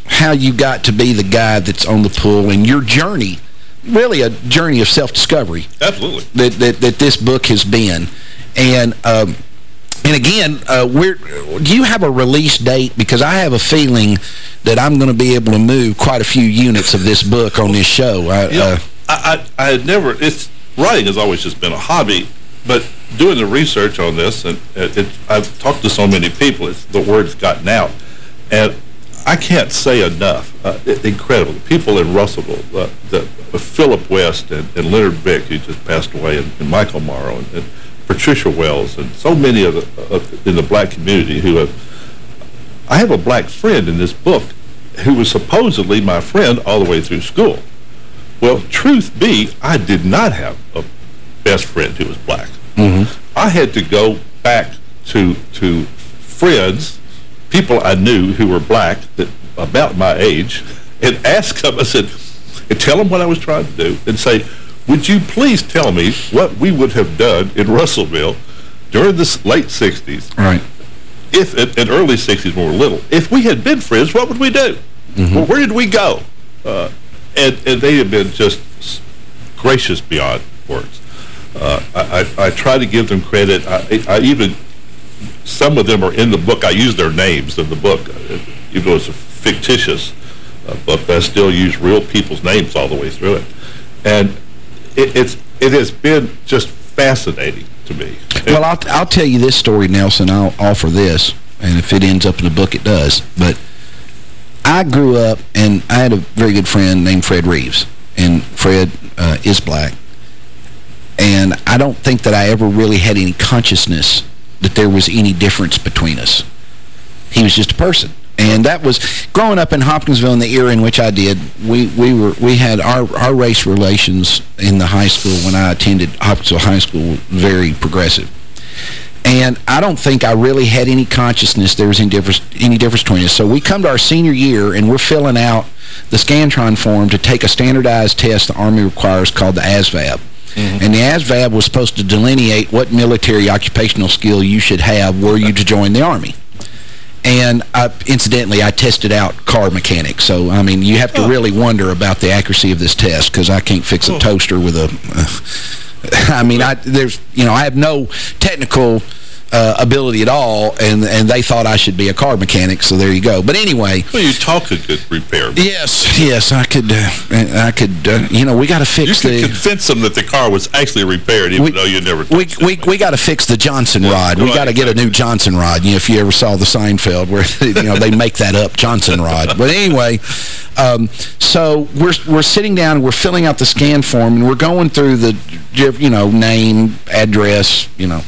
how you got to be the guy that's on the pool and your journey, really a journey of self-discovery. Absolutely. That, that, that this book has been. And... Um, and again, uh, we're, do you have a release date? Because I have a feeling that I'm going to be able to move quite a few units of this book on this show. I, know, uh, I, I, I had never, it's, writing has always just been a hobby, but doing the research on this, and it, it, I've talked to so many people, the word's gotten out, and I can't say enough. Uh, incredible. The people in Russellville, uh, the, uh, Philip West and, and, Leonard Vick, who just passed away, and, and Michael Morrow, and, and Patricia Wells, and so many of the, in the black community who have... I have a black friend in this book who was supposedly my friend all the way through school. Well, truth be, I did not have a best friend who was black. Mm -hmm. I had to go back to to friends, people I knew who were black, that about my age, and ask them, I said, and tell them what I was trying to do, and say, would you please tell me what we would have done in Russellville during the late 60s? Right. If, in early 60s when we were little, if we had been friends, what would we do? Mm -hmm. well, where did we go? Uh, and, and they have been just gracious beyond words. Uh, I, I, try to give them credit. I, I, even, some of them are in the book. I use their names in the book, uh, even though it's a fictitious uh, book, but I still use real people's names all the way through it. And it, it's it has been just fascinating to me. Well, I'll, I'll tell you this story, Nelson. I'll offer this, and if it ends up in the book, it does. But I grew up, and I had a very good friend named Fred Reeves, and Fred uh, is black. And I don't think that I ever really had any consciousness that there was any difference between us. He was just a person. And that was growing up in Hopkinsville in the era in which I did. We we were we had our our race relations in the high school when I attended Hopkinsville High School very progressive. And I don't think I really had any consciousness there was any difference any difference between us. So we come to our senior year and we're filling out the Scantron form to take a standardized test the Army requires called the ASVAB. Mm -hmm. And the ASVAB was supposed to delineate what military occupational skill you should have were you to join the Army. And I, incidentally, I tested out car mechanics. So, I mean, you have to oh. really wonder about the accuracy of this test because I can't fix a toaster with a... Uh, I mean, I there's, you know, I have no technical uh, ability at all, and and they thought I should be a car mechanic, so there you go. But anyway... Well, you talk a good repair. Yes, yes, I could, uh, I could, uh, you know, we got to fix you the... You convince them that the car was actually repaired, even we, though you never... We, we, we got to fix the Johnson rod. we got to get a new Johnson rod. You know, if you ever saw the Seinfeld, where, you know, they make that up, Johnson rod. But anyway, um, so we're, we're sitting down, and we're filling out the scan form, and we're going through the, you know, name, address, you know...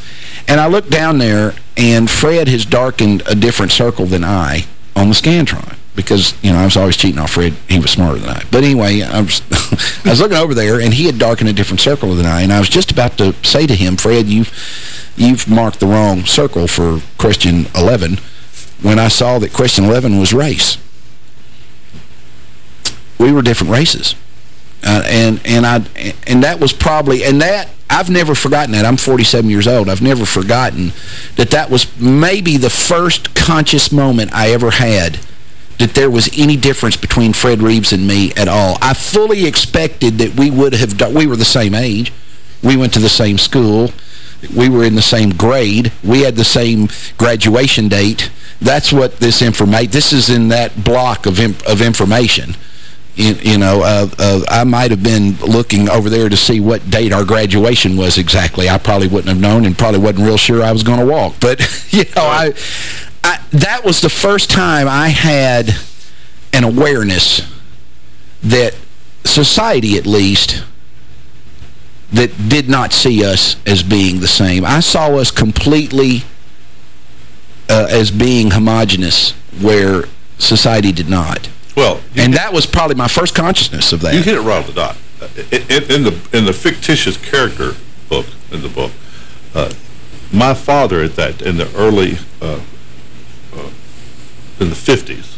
And I looked down there, and Fred has darkened a different circle than I on the Scantron because, you know, I was always cheating off Fred. He was smarter than I. But anyway, I was, I was looking over there, and he had darkened a different circle than I, and I was just about to say to him, Fred, you've, you've marked the wrong circle for question 11 when I saw that question 11 was race. We were different races. Uh, and and I and that was probably and that I've never forgotten that. I'm 47 years old. I've never forgotten that that was maybe the first conscious moment I ever had that there was any difference between Fred Reeves and me at all. I fully expected that we would have done, we were the same age. We went to the same school. We were in the same grade. We had the same graduation date. That's what this information, this is in that block of, of information you, you know, uh, uh, I might have been looking over there to see what date our graduation was exactly. I probably wouldn't have known and probably wasn't real sure I was going to walk. But, you know, I, I, that was the first time I had an awareness that society, at least, that did not see us as being the same. I saw us completely uh, as being homogenous where society did not. Well, and that was probably my first consciousness of that. You hit it right on the dot. In, in the in the fictitious character book in the book, uh, my father at that in the early uh, uh, in the 50s,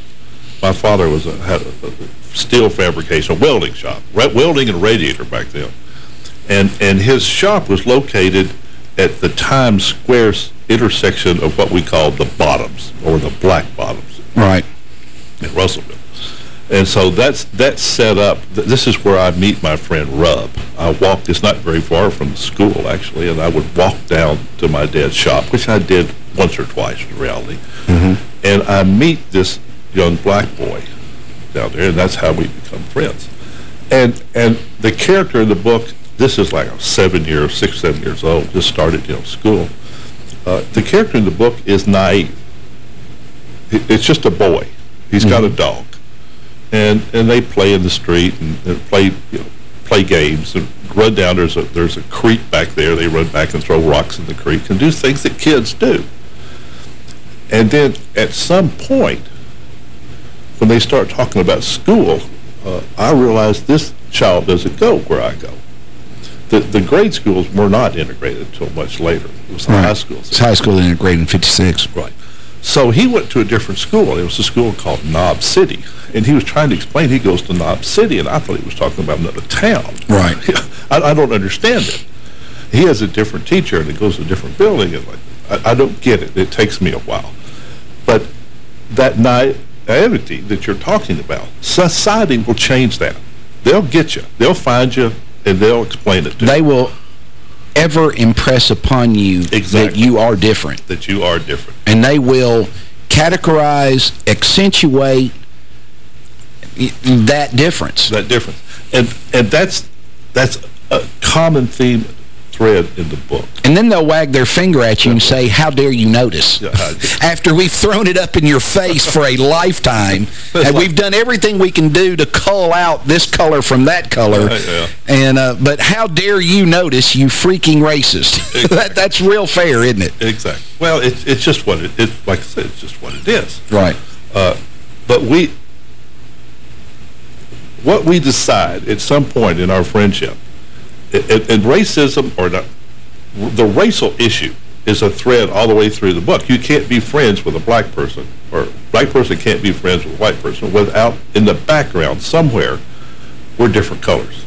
my father was a, had a, a steel fabrication, a welding shop, welding and radiator back then, and and his shop was located at the Times Square intersection of what we call the bottoms or the black bottoms. Right. In Russellville. And so that's that's set up. This is where I meet my friend Rub. I walked, it's not very far from the school, actually, and I would walk down to my dad's shop, which I did once or twice in reality. Mm -hmm. And I meet this young black boy down there, and that's how we become friends. And and the character in the book, this is like seven years, six, seven years old, just started, you know, school. Uh, the character in the book is naive. It's just a boy. He's mm -hmm. got a mm-hmm. dog and and they play in the street and, and play you know, play games and run down. There's a there's a creek back there. They run back and throw rocks in the creek and do things that kids do. And then at some point, when they start talking about school, uh, I realized this child doesn't go where I go. The the grade schools were not integrated until much later. It was right. high schools. It's high school integrated in 56. Right. So he went to a different school. It was a school called Knob City. And he was trying to explain he goes to Knob City, and I thought he was talking about another town. Right. I, I don't understand it. He has a different teacher, and he goes to a different building. And like, I, I don't get it. It takes me a while. But that naivety that you're talking about, society will change that. They'll get you. They'll find you, and they'll explain it to they you. They will ever impress upon you exactly. that you are different. That you are different. And they will categorize, accentuate that difference. That difference. And and that's that's a common theme thread in the book. And then they'll wag their finger at you and say, how dare you notice? Yeah, After we've thrown it up in your face for a lifetime, and like, we've done everything we can do to cull out this color from that color. Yeah. And uh, But how dare you notice, you freaking racist? Exactly. that, that's real fair, isn't it? Exactly. Well, it, it's just what it, it, like I said, it's just what it is. Right. Uh, but we, what we decide at some point in our friendship and, racism or not, the racial issue is a thread all the way through the book. You can't be friends with a black person or black person can't be friends with a white person without in the background somewhere we're different colors.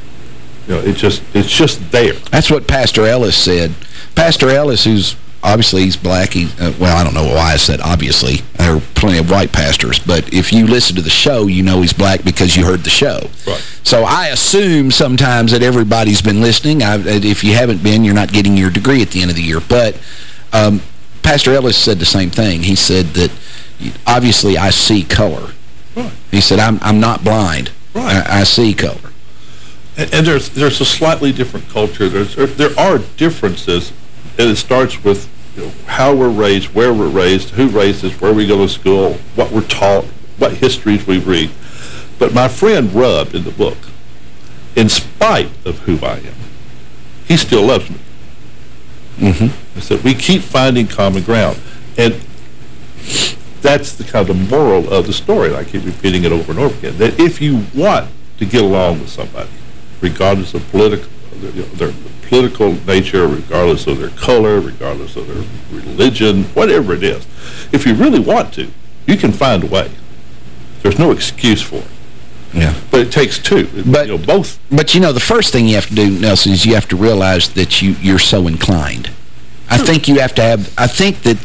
You know, it just it's just there. That's what Pastor Ellis said. Pastor Ellis, who's obviously he's black. He, uh, well, I don't know why I said obviously. There are plenty of white pastors. But if you listen to the show, you know he's black because you heard the show. Right. So I assume sometimes that everybody's been listening. I, if you haven't been, you're not getting your degree at the end of the year. But um, Pastor Ellis said the same thing. He said that obviously I see color. Right. He said, I'm, I'm not blind. Right. I, I see color. And, and, there's there's a slightly different culture. There's there, there are differences it starts with you know, how we're raised, where we're raised, who raised us, where we go to school, what we're taught, what histories we read. But my friend Rub in the book, in spite of who I am, he still loves me. Mm -hmm. I said, we keep finding common ground. And that's the kind of moral of the story. I keep repeating it over and over again. That if you want to get along with somebody, regardless of political, their political nature, regardless of their color, regardless of their religion, whatever it is. If you really want to, you can find a way. There's no excuse for it. Yeah. But it takes two. But, you know, both. But, you know, the first thing you have to do, Nelson, is you have to realize that you, you're so inclined. I think you have to have, I think that,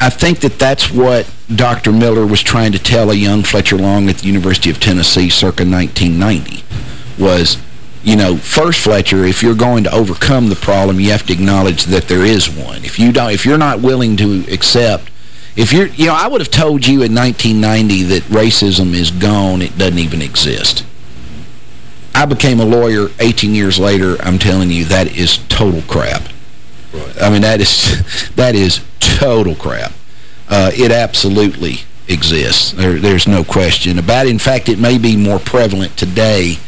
I think that that's what Dr. Miller was trying to tell a young Fletcher Long at the University of Tennessee circa 1990 was you know, first, Fletcher, if you're going to overcome the problem, you have to acknowledge that there is one. If you don't, if you're not willing to accept, if you're, you know, I would have told you in 1990 that racism is gone, it doesn't even exist. I became a lawyer 18 years later. I'm telling you, that is total crap. Right. I mean, that is that is total crap. Uh, it absolutely exists. There, there's no question about it. In fact, it may be more prevalent today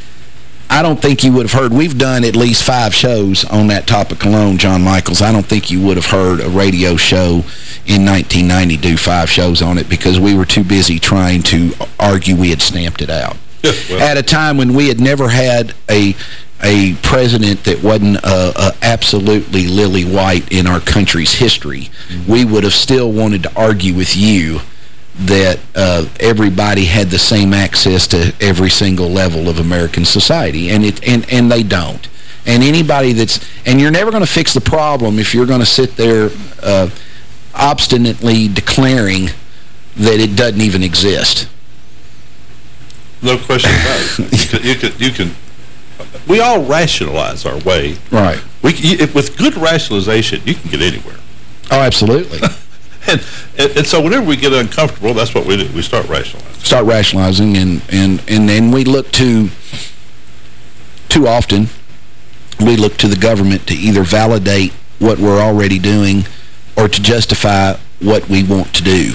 I don't think you would have heard. We've done at least five shows on that topic alone, John Michaels. I don't think you would have heard a radio show in 1990 do five shows on it because we were too busy trying to argue we had stamped it out. well. At a time when we had never had a a president that wasn't uh, uh, absolutely lily white in our country's history, we would have still wanted to argue with you that uh, everybody had the same access to every single level of American society, and it and and they don't. And anybody that's and you're never going to fix the problem if you're going to sit there uh, obstinately declaring that it doesn't even exist. No question about it. You can, you can, you can, we all rationalize our way. Right. We, with good rationalization, you can get anywhere. Oh, absolutely. And, and, so whenever we get uncomfortable, that's what we do. We start rationalizing. Start rationalizing, and and and then we look to too often we look to the government to either validate what we're already doing or to justify what we want to do.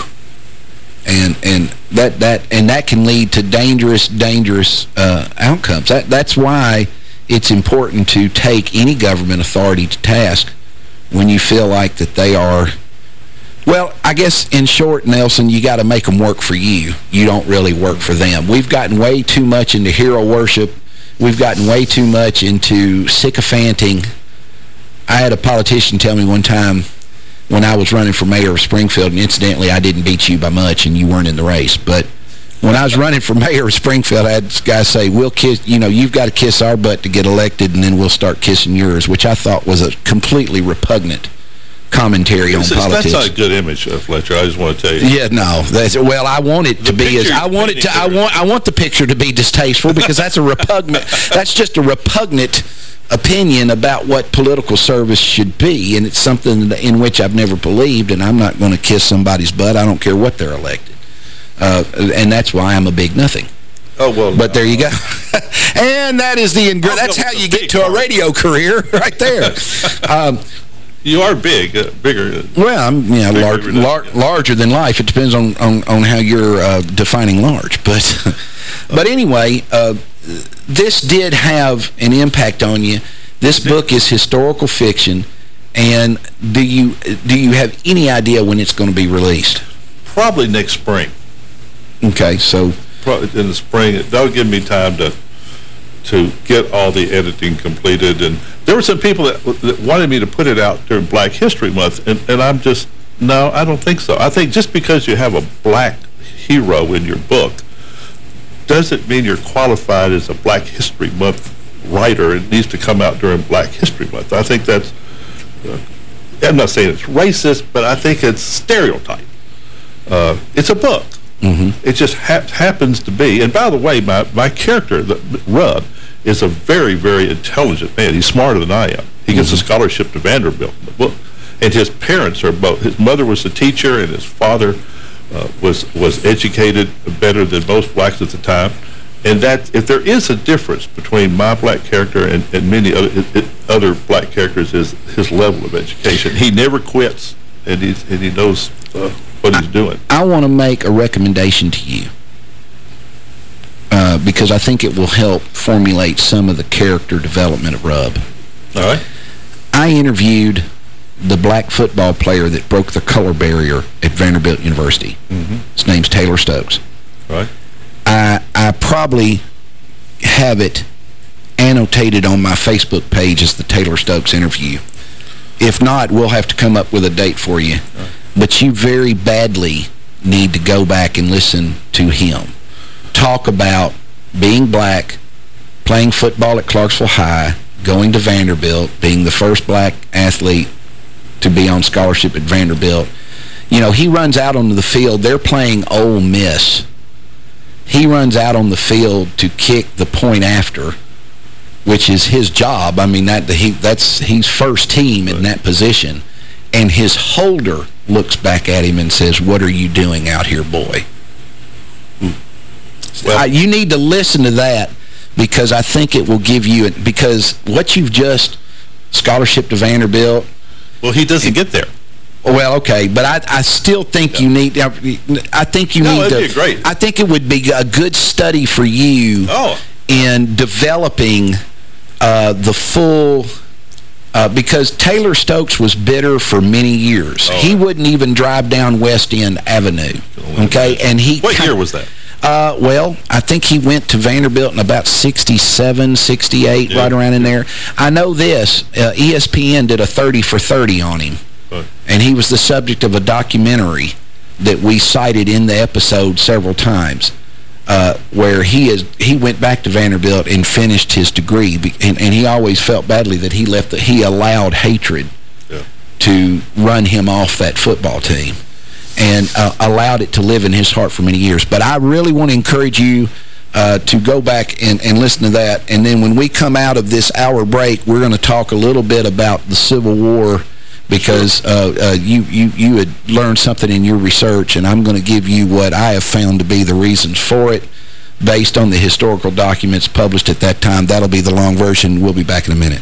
And and that that and that can lead to dangerous dangerous uh, outcomes. That that's why it's important to take any government authority to task when you feel like that they are well, I guess in short, Nelson, you got to make them work for you. You don't really work for them. We've gotten way too much into hero worship. We've gotten way too much into sycophanting. I had a politician tell me one time when I was running for mayor of Springfield, and incidentally, I didn't beat you by much, and you weren't in the race, but when I was running for mayor of Springfield, I had this guy say, we'll kiss, you know, you've got to kiss our butt to get elected, and then we'll start kissing yours, which I thought was a completely repugnant commentary on It's- politics. That's not a good image, uh, Fletcher. I just want to tell you. Yeah, no. That's well, I want it to be as I want it to I want I want the picture to be distasteful because that's a repugnant that's just a repugnant opinion about what political service should be and it's something in which I've never believed and I'm not going to kiss somebody's butt. I don't care what they're elected. Uh, and that's why I'm a big nothing. Oh, well. But there you go. and that is the that's how you get to a radio career right there. Um, You are big, uh, bigger. well, I'm yeah, large, than- lar larger than life. It depends on on, on how you're uh, defining large. But but anyway, uh, this did have an impact on you. This book is historical fiction, and do you do you have any idea when it's going to be released? Probably next spring. Okay, so Probably in the spring. That'll give me time to to get all the editing completed. And there were some people that, that wanted me to put it out during Black History Month, and, and I'm just, no, I don't think so. I think just because you have a black hero in your book doesn't mean you're qualified as a Black History Month writer. It needs to come out during Black History Month. I think that's, uh, I'm not saying it's racist, but I think it's stereotype. Uh, it's a book. It just ha happens to be. And by the way, my, my character, the, Rub, is a very, very intelligent man. He's smarter than I am. He gets a scholarship to Vanderbilt in the book. And his parents are both, his mother was a teacher and his father uh, was, was educated better than most blacks at the time. And that, if there is a difference between my black character and, and many other, it, it, other black characters is his level of education. He never quits, and, he's, and he knows uh, what he's doing. I want to make a recommendation to you uh, because I think it will help formulate some of the character development of Rub. All right. I interviewed the black football player that broke the color barrier at Vanderbilt University. His name's Taylor Stokes. Right. I, I probably have it annotated on my Facebook page as the Taylor Stokes interview. If not, we'll have to come up with a date for you. But you very badly need to go back and listen to him. Talk about being black, playing football at Clarksville High, going to Vanderbilt, being the first black athlete to be on scholarship at Vanderbilt. You know, he runs out onto the field. They're playing Ole Miss. He runs out on the field to kick the point after, which is his job. I mean, that he that's he's first team in that position. And his holder looks back at him and says, what are you doing out here, boy? Well- I, you need to listen to that because I think it will give you, because what you've just, scholarship to Vanderbilt, Well, he doesn't get there. well, okay, but I, I still think you need, I think you No, need to, be great. I think it would be a good study for you Oh. in developing uh, the full... Uh, because Taylor Stokes was bitter for many years. Oh. He wouldn't even drive down West End Avenue. Okay, and he... What year was that? Uh, well, I think he went to Vanderbilt in about 67, 68, yeah. right around in there. I know this. Uh, ESPN did a 30 for 30 on him. And he was the subject of a documentary that we cited in the episode several times. Uh, where he is he went back to Vanderbilt and finished his degree and, and he always felt badly that he left the, he allowed hatred yeah. to run him off that football team and uh, allowed it to live in his heart for many years. But I really want to encourage you uh, to go back and, and listen to that. And then when we come out of this hour break, we're going to talk a little bit about the Civil War because uh, uh, you, you, you had learned something in your research, and I'm going to give you what I have found to be the reasons for it based on the historical documents published at that time. That'll be the long version. We'll be back in a minute.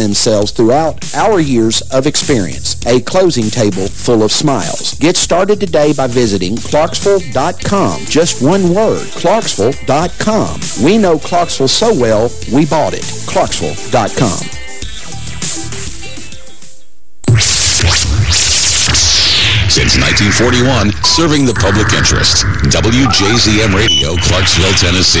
themselves throughout our years of experience. A closing table full of smiles. Get started today by visiting Clarksville.com. Just one word, Clarksville.com. We know Clarksville so well, we bought it. Clarksville.com. Since 1941, serving the public interest. WJZM Radio, Clarksville, Tennessee.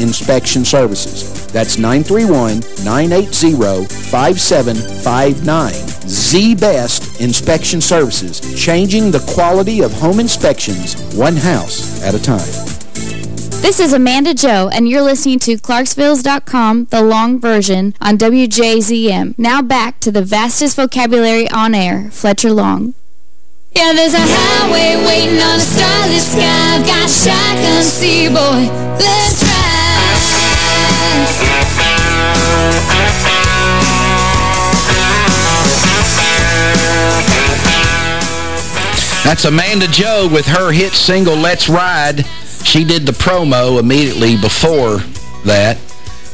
Inspection Services. That's 931-980-5759. Z-Best Inspection Services, changing the quality of home inspections one house at a time. This is Amanda Joe, and you're listening to Clarksvilles.com, the long version, on WJZM. Now back to the vastest vocabulary on air, Fletcher Long. Yeah, there's a highway waiting on a starless sky. I've got shotgun, see boy. Let's ride. That's Amanda Joe with her hit single, Let's Ride. She did the promo immediately before that.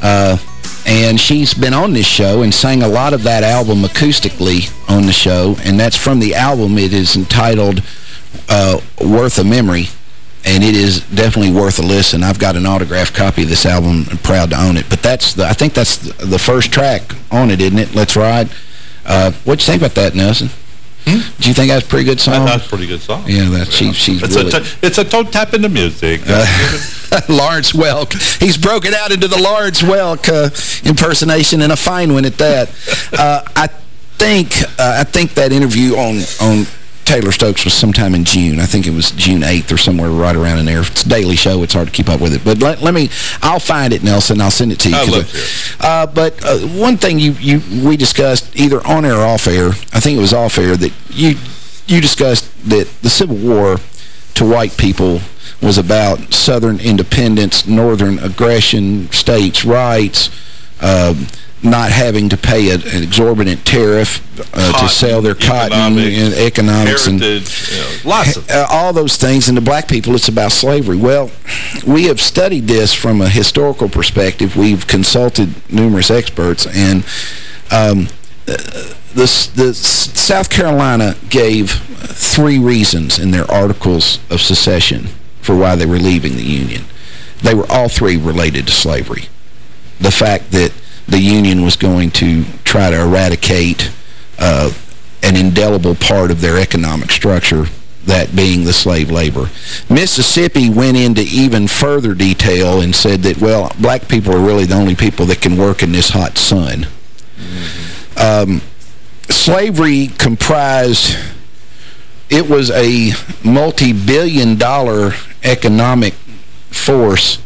Uh, and she's been on this show and sang a lot of that album acoustically on the show. And that's from the album. It is entitled uh, Worth a Memory and it is definitely worth a listen. I've got an autographed copy of this album. I'm proud to own it. But that's the, I think that's the first track on it, isn't it? Let's Ride. Uh, what'd you think about that, Nelson? Hmm? Do you think that's a pretty good song? That's a pretty good song. Yeah, that she, she's it's really... A it's a toe tap in the music. Uh, Lawrence Welk. He's broken out into the Lawrence Welk uh, impersonation, and a fine one at that. Uh, I think uh, I think that interview on on Taylor Stokes was sometime in June. I think it was June 8th or somewhere right around in there. It's a daily show. It's hard to keep up with it. But let, let me, I'll find it, Nelson. I'll send it to you. I love it. Uh, but uh, one thing you, you we discussed, either on air or off air, I think it was off air, that you, you discussed that the Civil War to white people was about Southern independence, Northern aggression, states' rights, um, not having to pay a, an exorbitant tariff uh, Cotton, to sell their cotton and economics and you know, lots of uh, all those things. And the black people, it's about slavery. Well, we have studied this from a historical perspective. We've consulted numerous experts, and um, the, the South Carolina gave three reasons in their articles of secession for why they were leaving the Union. They were all three related to slavery. The fact that the Union was going to try to eradicate uh, an indelible part of their economic structure, that being the slave labor. Mississippi went into even further detail and said that, well, black people are really the only people that can work in this hot sun. Um, slavery comprised, it was a multi-billion dollar economic force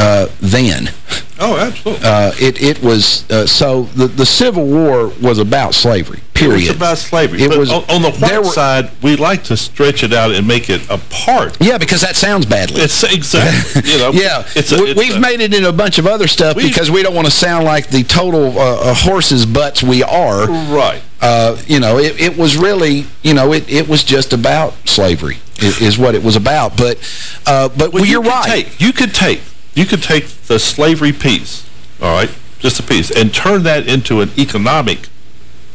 uh, then. Oh, absolutely. Uh, it it was uh, so the the Civil War was about slavery. Period. It was about slavery. It but was on, the white side, we like to stretch it out and make it a part. Yeah, because that sounds badly. It's exactly. You know, yeah, it's a, it's we've a, made it into a bunch of other stuff because we don't want to sound like the total uh, uh, horses butts we are. right. Uh, you know, it, it was really, you know, it, it was just about slavery is, is what it was about. But uh, but Well, you're you right. Take, you could take you could take the slavery piece, all right, just a piece, and turn that into an economic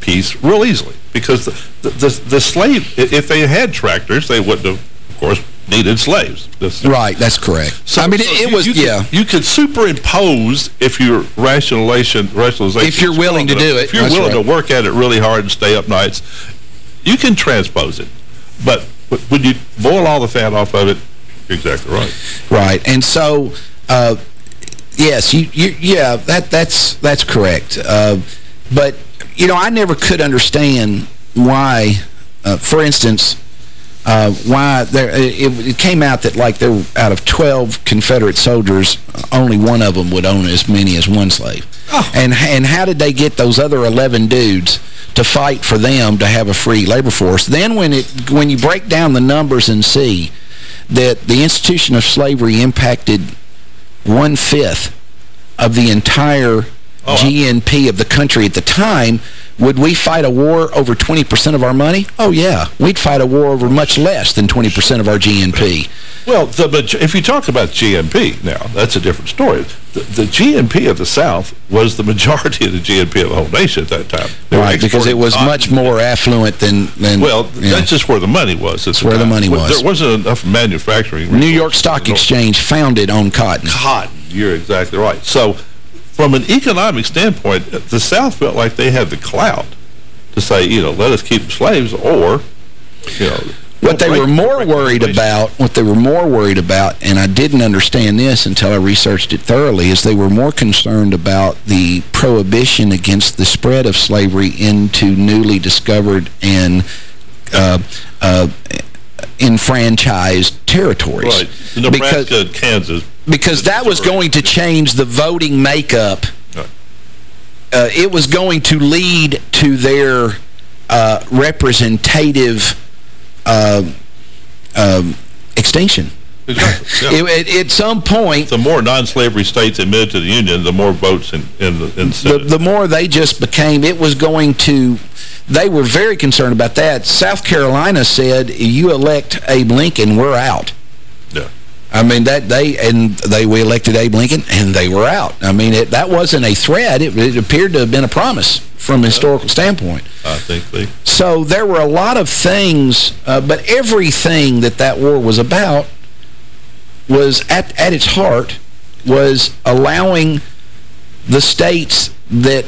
piece real easily. Because the, the, the, the slave, if they had tractors, they wouldn't have, of course, needed slaves. This- Right, that's correct. So, I mean, so it, it you- was, you could- yeah. you could superimpose if your rationalization, rationalization If you're willing to do it, If you're willing right. to work at it really hard and stay up nights, you can transpose it. But when you boil all the fat off of it, you're exactly right. Right, and so, uh, yes, you, you, yeah, that that's that's correct. Uh, but you know, I never could understand why, uh, for instance, uh, why there it, it came out that like there out of 12 Confederate soldiers, only one of them would own as many as one slave. oh. And and how did they get those other 11 dudes to fight for them to have a free labor force? Then when it when you break down the numbers and see that the institution of slavery impacted one-fifth of the entire Oh, GNP of the country at the time, would we fight a war over 20% of our money? Oh, yeah. We'd fight a war over much less than 20% of our GNP. Well, the, but if you talk about GNP now, that's a different story. The, the GNP of the South was the majority of the GNP of the whole nation at that time. They Right, because it was cotton. much more affluent than... than Well, yeah. that's just where the money was. That's where the money was. There wasn't enough manufacturing. New York Stock in the North. Exchange founded on cotton. Cotton. You're exactly right. So, from an economic standpoint, the South felt like they had the clout to say, you know, let us keep slaves or, you know... What they were more worried about, what they were more worried about, and I didn't understand this until I researched it thoroughly, is they were more concerned about the prohibition against the spread of slavery into newly discovered and uh, uh, enfranchised territories. Right. Nebraska and Kansas. Because that was going to change the voting makeup. Uh, it was going to lead to their uh, representative uh, um, extinction. Exactly. Yeah. It- it- at some point, the more non-slavery states admitted to the Union, the more votes in, in the, in the the, the more they just became, it was going to, they were very concerned about that. South Carolina said, you elect Abe Lincoln, we're out. I mean, that they, and they, we elected Abe Lincoln, and they were out. I mean, it, that wasn't a threat. It, it appeared to have been a promise from a historical standpoint. I think they... So there were a lot of things, uh, but everything that that war was about was, at, at its heart, was allowing the states that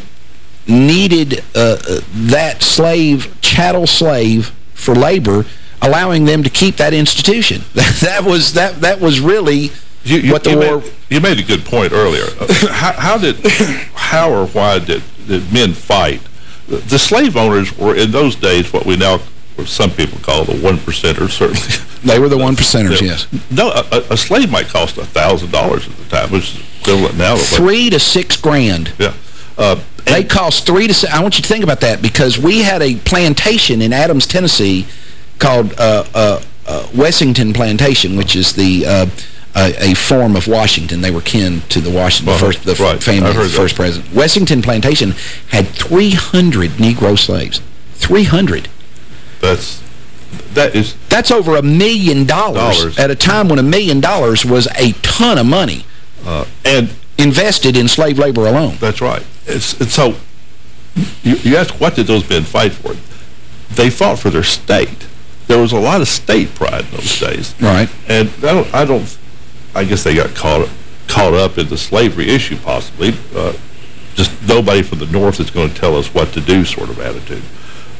needed uh, uh, that slave, chattel slave for labor, allowing them to keep that institution. that was that that was really You, you, what the you war... Made, you made a good point earlier. How, how, did, how or why did, did men fight? The, the slave owners were, in those days, what we now, some people call the one percenters, certainly. They were the one percenters, yes. No, a, a slave might cost a $1,000 at the time, which is equivalent now. Three to six grand. Yeah. Uh, they cost three to six. I want you to think about that because we had a plantation in Adams, Tennessee called uh, uh, uh Wessyngton Plantation, which is the uh, a, a, form of Washington. They were kin to the Washington well, first, the right. family the first that. president. Wessyngton Plantation had 300 Negro slaves. 300. That's that is that's over a million dollars at a time when a million dollars was a ton of money. Uh, and invested in slave labor alone. That's right. It's, it's so you, you ask what did those men fight for? They fought for their state. There was a lot of state pride in those days. Right. And I don't, I don't, I guess they got caught caught up in the slavery issue possibly. Uh, just nobody from the North is going to tell us what to do sort of attitude.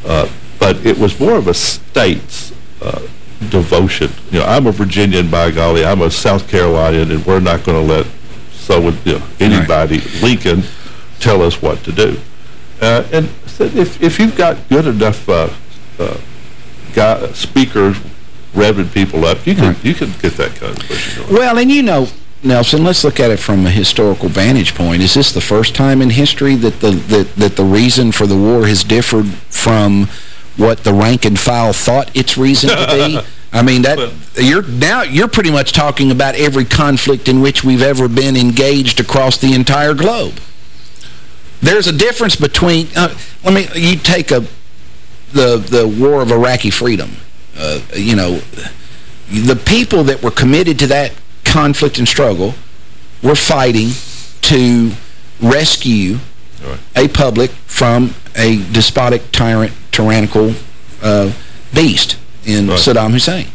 Uh, but it was more of a state's uh, devotion. You know, I'm a Virginian, by golly. I'm a South Carolinian, and we're not going to let so would you know, anybody, right. Lincoln, tell us what to do. Uh, and if, if you've got good enough uh, uh, guy, speakers revving people up, you can, right. you can get that kind of going. Well, and you know, Nelson, let's look at it from a historical vantage point. Is this the first time in history that the that, that the reason for the war has differed from what the rank and file thought its reason to be? I mean, that you're now you're pretty much talking about every conflict in which we've ever been engaged across the entire globe. There's a difference between, uh, let me, you take a the the War of Iraqi Freedom. Uh, you know, the people that were committed to that conflict and struggle were fighting to rescue right. a public from a despotic, tyrant, tyrannical uh, beast in right. Saddam Hussein.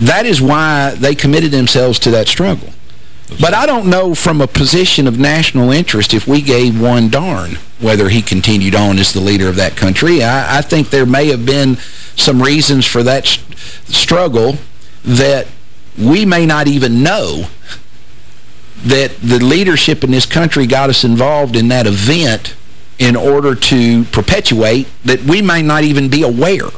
That is why they committed themselves to that struggle. But I don't know from a position of national interest if we gave one darn whether he continued on as the leader of that country. I, I think there may have been some reasons for that struggle that we may not even know that the leadership in this country got us involved in that event in order to perpetuate that we may not even be aware.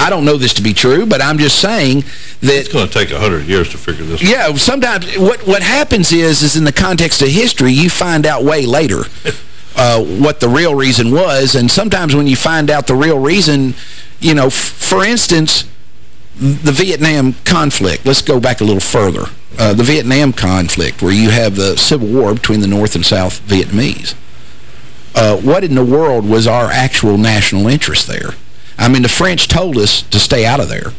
I don't know this to be true, but I'm just saying that... It's going to take 100 years to figure this yeah, out. Yeah, sometimes what, what happens is, is in the context of history, you find out way later uh, what the real reason was, and sometimes when you find out the real reason, you know, for instance, the Vietnam conflict, let's go back a little further. Uh, the Vietnam conflict, where you have the civil war between the North and South Vietnamese. Uh, what in the world was our actual national interest there? I mean, the French told us to stay out of there.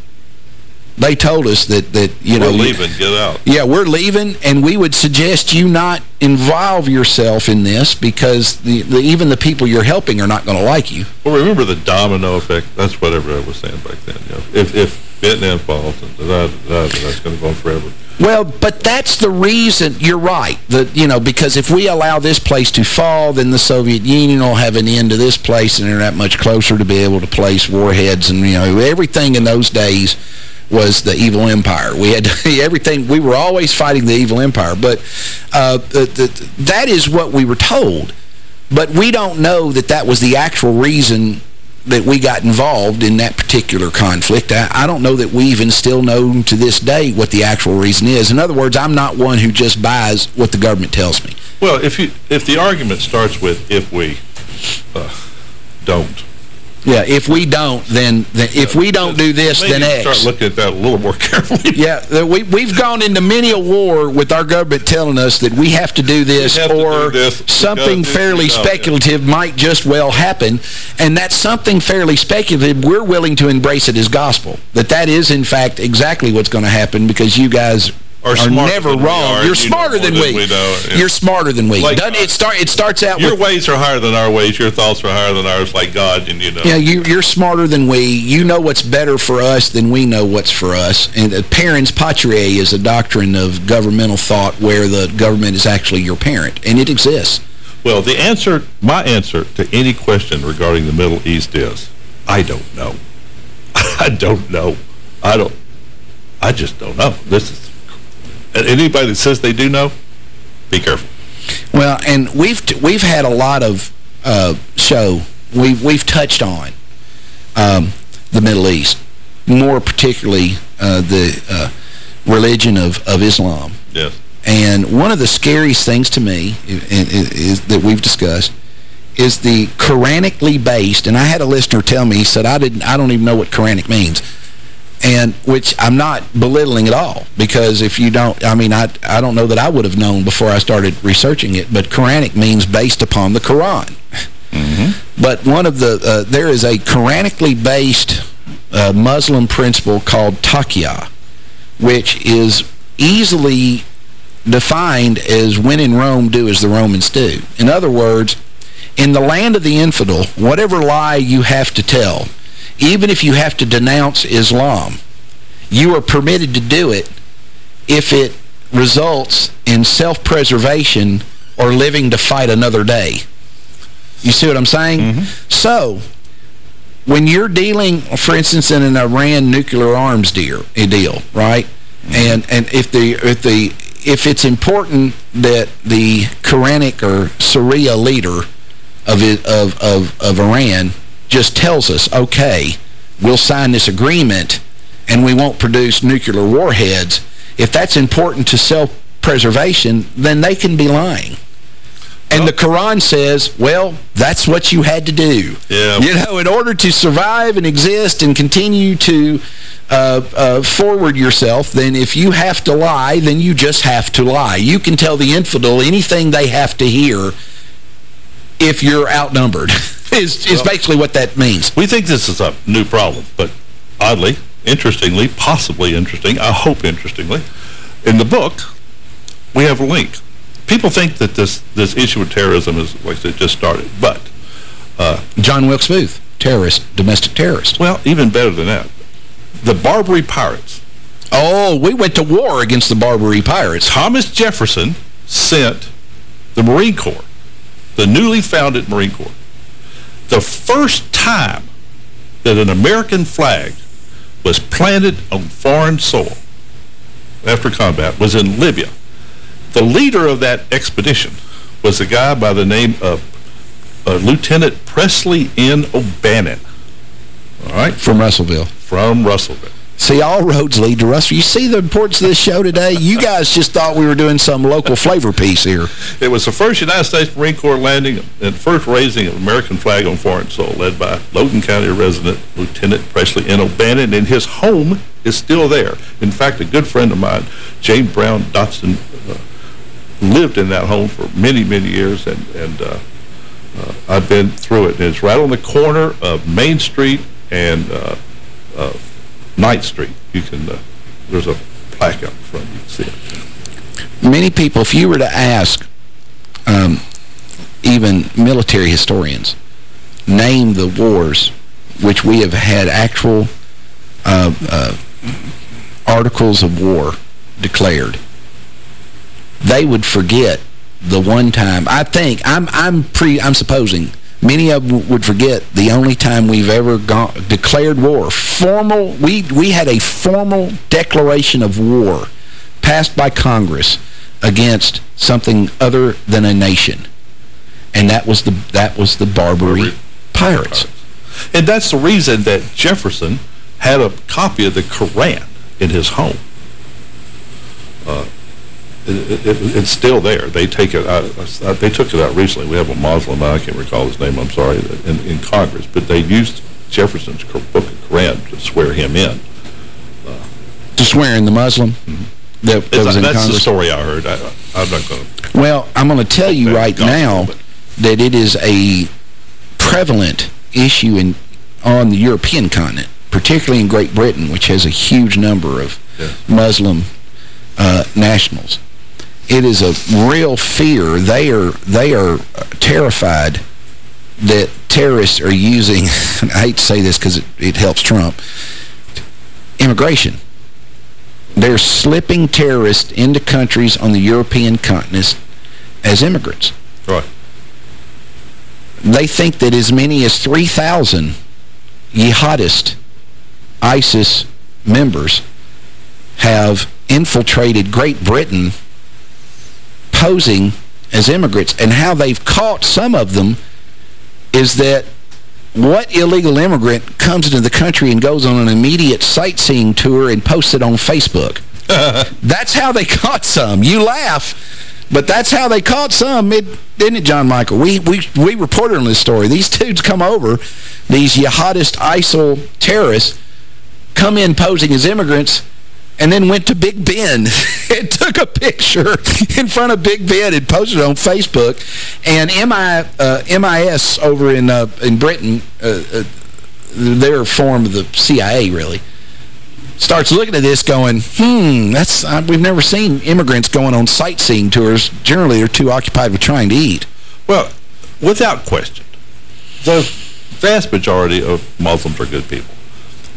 They told us that, that you we're know... We're leaving, get out. Yeah, we're leaving, and we would suggest you not involve yourself in this because the, the, even the people you're helping are not going to like you. Well, remember the domino effect? That's what everybody was saying back then. You know, if, if Vietnam falls, that's going to go on forever. Well, but that's the reason, you're right, that, you know, because if we allow this place to fall, then the Soviet Union will have an end to this place and they're not much closer to be able to place warheads and, you know, everything in those days was the evil empire. We had everything, we were always fighting the evil empire, but uh, the, the, that is what we were told. But we don't know that that was the actual reason that we got involved in that particular conflict. I, I, don't know that we even still know to this day what the actual reason is. In other words, I'm not one who just buys what the government tells me. Well, if you if the argument starts with if we uh, don't, yeah, if we don't, then, then if we don't do this, then X. start looking at that a little more carefully. yeah, we, we've gone into many a war with our government telling us that we have to do this or do this. something fairly speculative yeah. might just well happen. And that something fairly speculative, we're willing to embrace it as gospel. That that is, in fact, exactly what's going to happen because you guys are, are never wrong. You're smarter than, we. we know, yeah. You're smarter than we. Like, it, start, it starts out Your ways are higher than our ways. Your thoughts are higher than ours, like God, and you know. Yeah, you, you're smarter than we. You know what's better for us than we know what's for us. And uh, parens patriae is a doctrine of governmental thought where the government is actually your parent, and it exists. Well, the answer, my answer to any question regarding the Middle East is, I don't know. I don't know. I don't, I just don't know. This is anybody that says they do know, be careful. Well, and we've we've had a lot of uh, show we've we've touched on um, the Middle East, more particularly uh, the uh, religion of of Islam. Yes. And one of the scariest things to me is, is that we've discussed is the Quranically based, and I had a listener tell me, he said, I didn't, I don't even know what Quranic means. And which I'm not belittling at all, because if you don't, I mean, I, I don't know that I would have known before I started researching it, but Quranic means based upon the Quran. Mm -hmm. But one of the, uh, there is a Quranically based uh, Muslim principle called taqiyya, which is easily defined as when in Rome, do as the Romans do. In other words, in the land of the infidel, whatever lie you have to tell, even if you have to denounce Islam, you are permitted to do it if it results in self-preservation or living to fight another day. You see what I'm saying? Mm -hmm. So, when you're dealing, for instance, in an Iran nuclear arms deal, a deal right? Mm -hmm. And and if the if the if it's important that the Quranic or Sharia leader of, it, of, of, of Iran just tells us, okay, we'll sign this agreement and we won't produce nuclear warheads, if that's important to self-preservation, then they can be lying. And the Quran says, well, that's what you had to do. Yeah. You know, in order to survive and exist and continue to uh, uh, forward yourself, then if you have to lie, then you just have to lie. You can tell the infidel anything they have to hear if you're outnumbered, is, is well, basically what that means. We think this is a new problem, but oddly, interestingly, possibly interesting, I hope interestingly, in the book, we have a link. People think that this, this issue of terrorism is like it just started, but... Uh, John Wilkes Booth, terrorist, domestic terrorist. Well, even better than that. The Barbary Pirates. Oh, we went to war against the Barbary Pirates. Thomas Jefferson sent the Marine Corps the newly founded Marine Corps, the first time that an American flag was planted on foreign soil after combat was in Libya. The leader of that expedition was a guy by the name of uh, Lieutenant Presley N. O'Bannon. All right? From Russellville. From Russellville. See, all roads lead to Russell. You see the importance of this show today? You guys just thought we were doing some local flavor piece here. It was the first United States Marine Corps landing and first raising of American flag on foreign soil, led by Logan County resident Lieutenant Presley N. O'Bannon, and his home is still there. In fact, a good friend of mine, James Brown Dotson, uh, lived in that home for many, many years, and, and uh, uh, I've been through it. And it's right on the corner of Main Street and uh, uh, Ninth Street. You can, uh, there's a plaque out front. You can see it. Many people, if you were to ask um, even military historians, name the wars which we have had actual uh, uh, articles of war declared, they would forget the one time. I think, I'm, I'm, pre, I'm supposing Many of them would forget the only time we've ever gone, declared war. Formal, we, we had a formal declaration of war passed by Congress against something other than a nation. And that was the that was the Barbary pirates. And that's the reason that Jefferson had a copy of the Koran in his home. Uh, it, it, it's still there. They take it out. Uh, they took it out recently. We have a Muslim, I can't recall his name, I'm sorry, in, in Congress. But they used Jefferson's book of Quran to swear him in. Uh, to swear in the Muslim? Mm -hmm. That, that was in that's Congress? the story I heard. I, am not going to... Well, I'm going to tell you right now that it is a prevalent issue in on the European continent, particularly in Great Britain, which has a huge number of. Muslim uh, nationals it is a real fear. They are they are terrified that terrorists are using, I hate to say this because it, it helps Trump, immigration. They're slipping terrorists into countries on the European continent as immigrants. Right. They think that as many as 3,000 jihadist ISIS members have infiltrated Great Britain posing as immigrants and how they've caught some of them is that what illegal immigrant comes into the country and goes on an immediate sightseeing tour and posts it on Facebook? that's how they caught some. You laugh, but that's how they caught some, it, didn't it, John Michael? We, we, we reported on this story. These dudes come over, these jihadist ISIL terrorists, come in posing as immigrants, and then went to Big Ben and took a picture in front of Big Ben and posted it on Facebook. And MI, uh, MI5 over in uh, in Britain, uh, uh, their form of the CIA, really, starts looking at this going, hmm, that's we've never seen immigrants going on sightseeing tours. Generally, they're too occupied with trying to eat. Well, without question, the vast majority of Muslims are good people.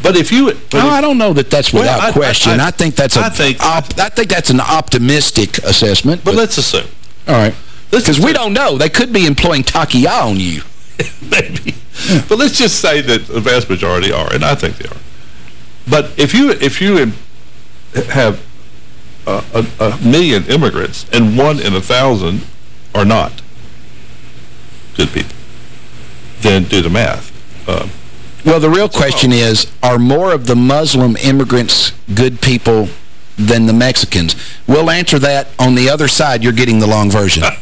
But if you... But no, if, I don't know that that's without well, I, question. I, I, think that's a, I think, op, I think that's an optimistic assessment. But, but let's assume. All right. Because we don't know. They could be employing Taqiyya on you. Maybe. But let's just say that the vast majority are, and I think they are. But if you if you have a, a, a million immigrants and one in a thousand are not good people, then do the math. Uh, well, the real question oh. is, are more of the Muslim immigrants good people than the Mexicans? We'll answer that on the other side. You're getting the long version.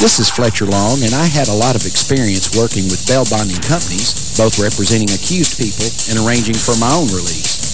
This is Fletcher Long, and I had a lot of experience working with bail bonding companies, both representing accused people and arranging for my own release.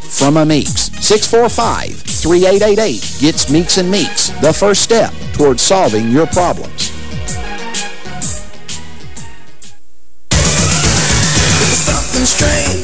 from a Meeks. 645-3888 gets Meeks and Meeks, the first step towards solving your problems. Something strange.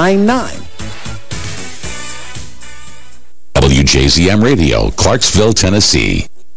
WJZM Radio, Clarksville, Tennessee.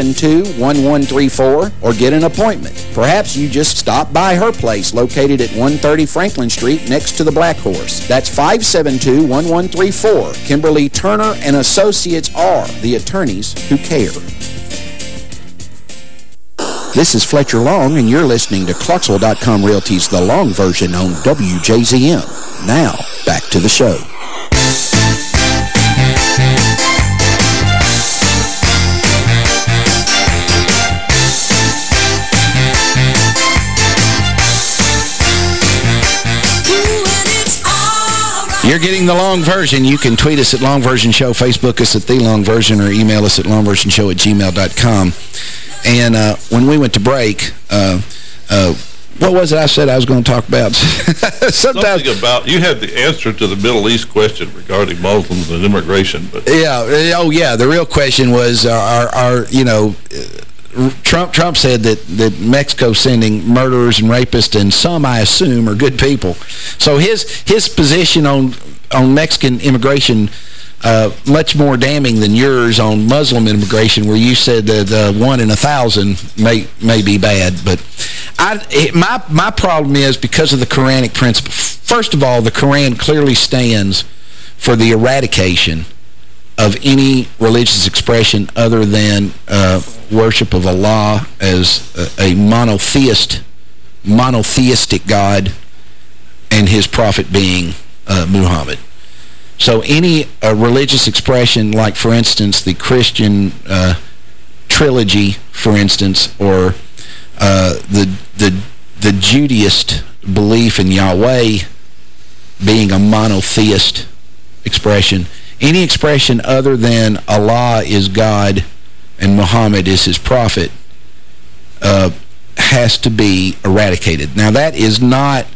572-1134 or get an appointment. Perhaps you just stop by her place located at 130 Franklin Street next to the Black Horse. That's 572-1134. Kimberly Turner and Associates are the attorneys who care. This is Fletcher Long, and you're listening to Clarksville.com Realty's The Long Version on WJZM. Now, back to the show. Getting the long version, you can tweet us at Long Version Show, Facebook us at The Long Version, or email us at longversionshow at gmail.com. And uh, when we went to break, uh, uh, what was it I said I was going to talk about? Sometimes, Something about, you had the answer to the Middle East question regarding Muslims and immigration. but Yeah, oh yeah, the real question was, are, are you know... Trump Trump said that that Mexico sending murderers and rapists and some I assume are good people. So his his position on on Mexican immigration uh, much more damning than yours on Muslim immigration, where you said that uh, one in a thousand may may be bad. But I, it, my my problem is because of the Quranic principle. First of all, the Quran clearly stands for the eradication of any religious expression other than uh, worship of Allah as a, a monotheist, monotheistic God and his prophet being uh, Muhammad. So any uh, religious expression, like, for instance, the Christian uh, trilogy, for instance, or uh, the, the, the Judaist belief in Yahweh being a monotheist expression, any expression other than Allah is God and Muhammad is his prophet uh, has to be eradicated. Now, that is not,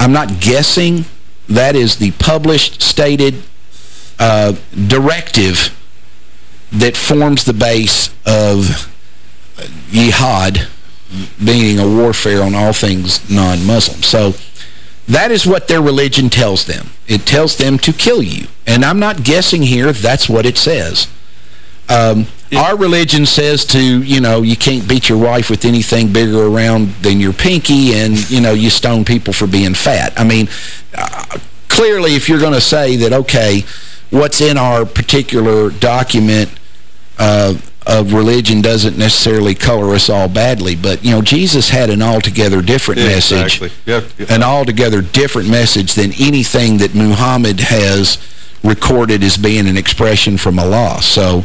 I'm not guessing, that is the published, stated uh, directive that forms the base of jihad, meaning a warfare on all things non-Muslim. So that is what their religion tells them. It tells them to kill you. And I'm not guessing here, that's what it says. Um, yeah. Our religion says to, you know, you can't beat your wife with anything bigger around than your pinky and, you know, you stone people for being fat. I mean, uh, clearly if you're going to say that, okay, what's in our particular document uh, of religion doesn't necessarily color us all badly, but, you know, Jesus had an altogether different yeah, message. Exactly. An altogether different message than anything that Muhammad has recorded as being an expression from Allah. So,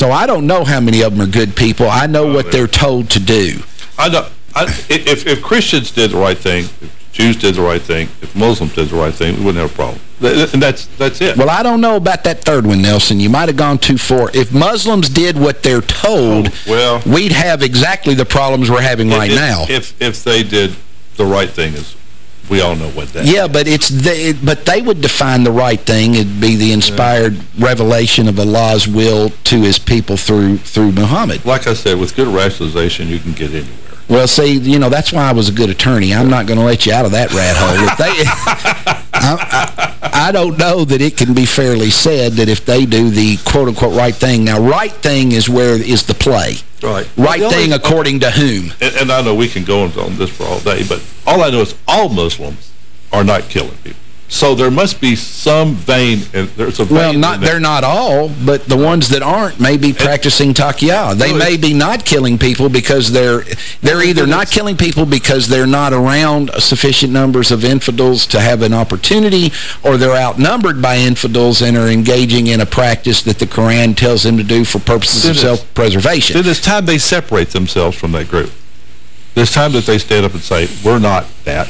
so I don't know how many of them are good people. I know oh, what man. they're told to do. I know. I, if, if Christians did the right thing, if Jews did the right thing, if Muslims did the right thing, we wouldn't have a problem. And that's that's it. Well, I don't know about that third one, Nelson. You might have gone too far. If Muslims did what they're told, oh, well, we'd have exactly the problems we're having right if, now. If if they did the right thing, is we all know what that yeah, is. but it's they, but they would define the right thing. It'd be the inspired yeah. revelation of Allah's will to his people through through Muhammad. Like I said, with good rationalization, you can get anywhere. Well, see, you know, that's why I was a good attorney. I'm not going to let you out of that rat hole. If they, I, I, I, don't know that it can be fairly said that if they do the quote-unquote right thing. Now, right thing is where is the play. Right. Right well, thing only, according to whom. And, and I know we can go on this for all day, but all I know is all Muslims are not killing people. So there must be some vein. There's a vein well, not they're not all, but the ones that aren't may be practicing taqiyya. They may be not killing people because they're they're oh, either not killing people because they're not around sufficient numbers of infidels to have an opportunity, or they're outnumbered by infidels and are engaging in a practice that the Quran tells them to do for purposes of self-preservation. Then it's time they separate themselves from that group. There's time that they stand up and say, we're not that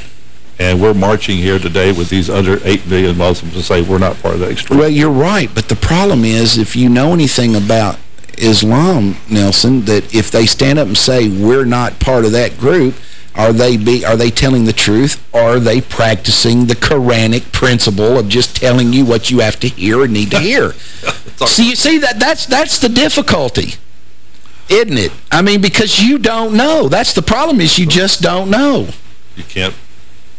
and we're marching here today with these other 8 million Muslims to say we're not part of that extreme. Well, you're right, but the problem is if you know anything about Islam, Nelson, that if they stand up and say we're not part of that group, are they be are they telling the truth? Are they practicing the Quranic principle of just telling you what you have to hear and need to hear? see, you see that that's that's the difficulty. Isn't it? I mean, because you don't know. That's the problem is you just don't know. You can't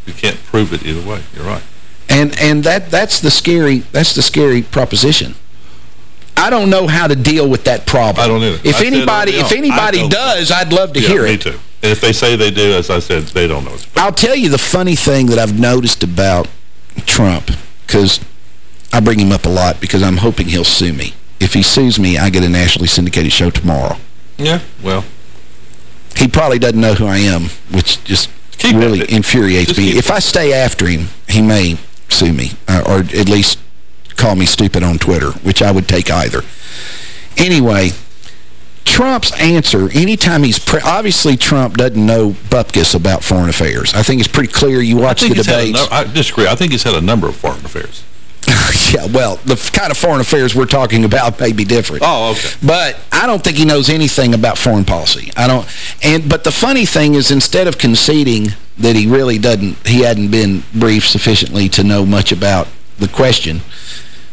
you can't prove it either way. You're right. And and that that's the scary that's the scary proposition. I don't know how to deal with that problem. I don't either. If I anybody if anybody does, I'd love to yeah, hear me it. Me too. And if they say they do, as I said, they don't know. I'll tell you the funny thing that I've noticed about Trump, because I bring him up a lot because I'm hoping he'll sue me. If he sues me, I get a nationally syndicated show tomorrow. Yeah, well. He probably doesn't know who I am, which just Keep really it. infuriates Just me. If I stay after him, he may sue me, uh, or at least call me stupid on Twitter, which I would take either. Anyway, Trump's answer, anytime he's... obviously, Trump doesn't know bupkis about foreign affairs. I think it's pretty clear. You watch the debate. I disagree. I think he's had a number of foreign affairs. yeah, well, the kind of foreign affairs we're talking about may be different. Oh, okay. But I don't think he knows anything about foreign policy. I don't. And But the funny thing is, instead of conceding that he really doesn't, he hadn't been briefed sufficiently to know much about the question,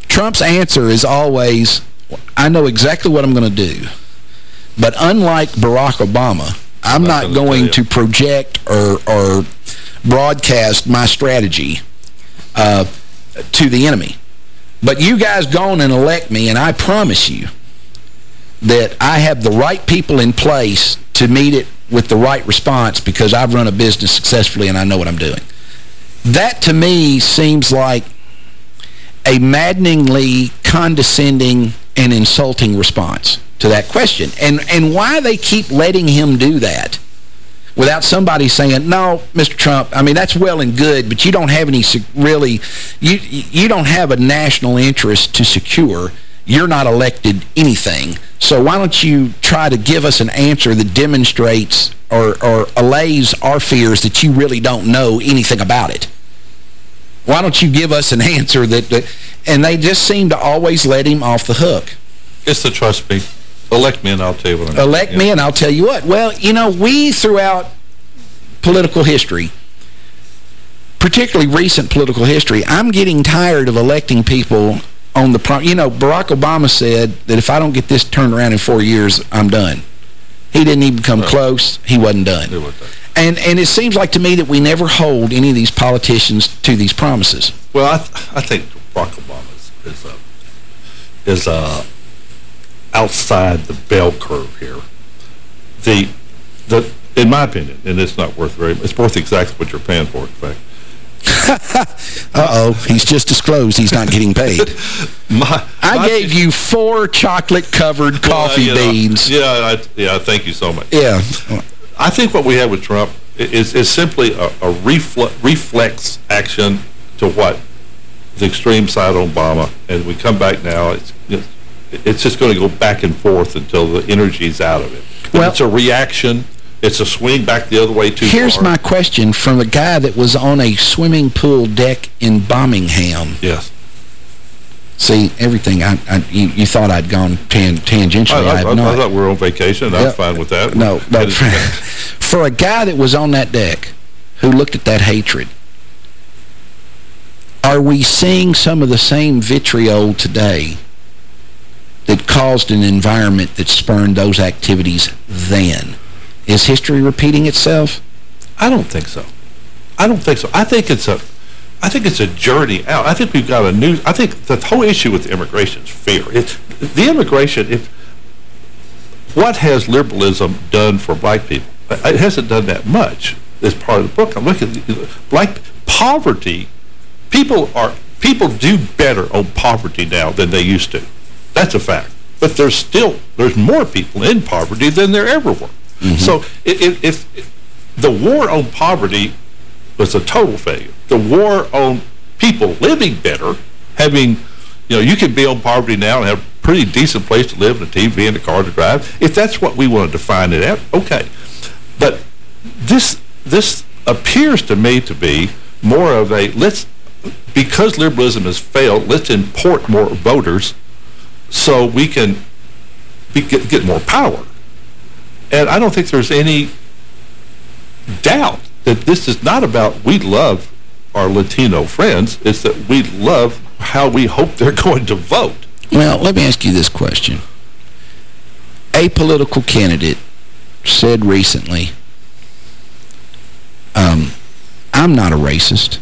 Trump's answer is always, I know exactly what I'm going to do. But unlike Barack Obama, I'm not going to project or, or broadcast my strategy uh, to the enemy. But you guys go on and elect me, and I promise you that I have the right people in place to meet it with the right response because I've run a business successfully and I know what I'm doing. That, to me, seems like a maddeningly condescending and insulting response to that question. And, and why they keep letting him do that without somebody saying, no, Mr. Trump, I mean, that's well and good, but you don't have any really, you, you don't have a national interest to secure. You're not elected anything. So why don't you try to give us an answer that demonstrates or, or allays our fears that you really don't know anything about it? Why don't you give us an answer that, that and they just seem to always let him off the hook. It's the trust me. Elect me and I'll tell you what I'm Elect me and I'll tell you what. Well, you know, we throughout political history, particularly recent political history, I'm getting tired of electing people on the... You know, Barack Obama said that if I don't get this turned around in four years, I'm done. He didn't even come close. He wasn't done. And and it seems like to me that we never hold any of these politicians to these promises. Well, I, th I think Barack Obama is, is, a, is a outside the bell curve here. The, the, in my opinion, and it's not worth very, it's worth exactly what you're paying for, in fact. Uh-oh, he's just disclosed he's not getting paid. my, I my gave you four chocolate-covered coffee well, beans. Know, yeah, I, yeah, thank you so much. Yeah. I think what we have with Trump is, is simply a, a refle reflex action to what? The extreme side of Obama. And we come back now, it's, it's just going to go back and forth until the energy's out of it. Well, it's a reaction. It's a swing back the other way too Here's far. my question from a guy that was on a swimming pool deck in Birmingham. Yes. See, everything, I, I you, you, thought I'd gone tan tangentially. I, I, I thought we were on vacation. I'm fine with that. No, but for, for a guy that was on that deck who looked at that hatred, are we seeing some of the same vitriol today that caused an environment that spurned those activities then. Is history repeating itself? I don't think so. I don't think so. I think it's a I think it's a journey out. I think we've got a new I think the whole issue with immigration is fear. It's the immigration if what has liberalism done for black people? It hasn't done that much as part of the book. I'm looking at black poverty. People are people do better on poverty now than they used to. That's a fact. But there's still, there's more people in poverty than there ever were. Mm -hmm. So if, if, the war on poverty was a total failure, the war on people living better, having, you know, you can be on poverty now and have a pretty decent place to live and a TV and a car to drive. If that's what we want to define it as, okay. But this, this appears to me to be more of a, let's, because liberalism has failed, let's import more voters so we can be, get, get more power. And I don't think there's any doubt that this is not about we love our Latino friends. It's that we love how we hope they're going to vote. Well, let me ask you this question. A political candidate said recently, um, I'm not a racist.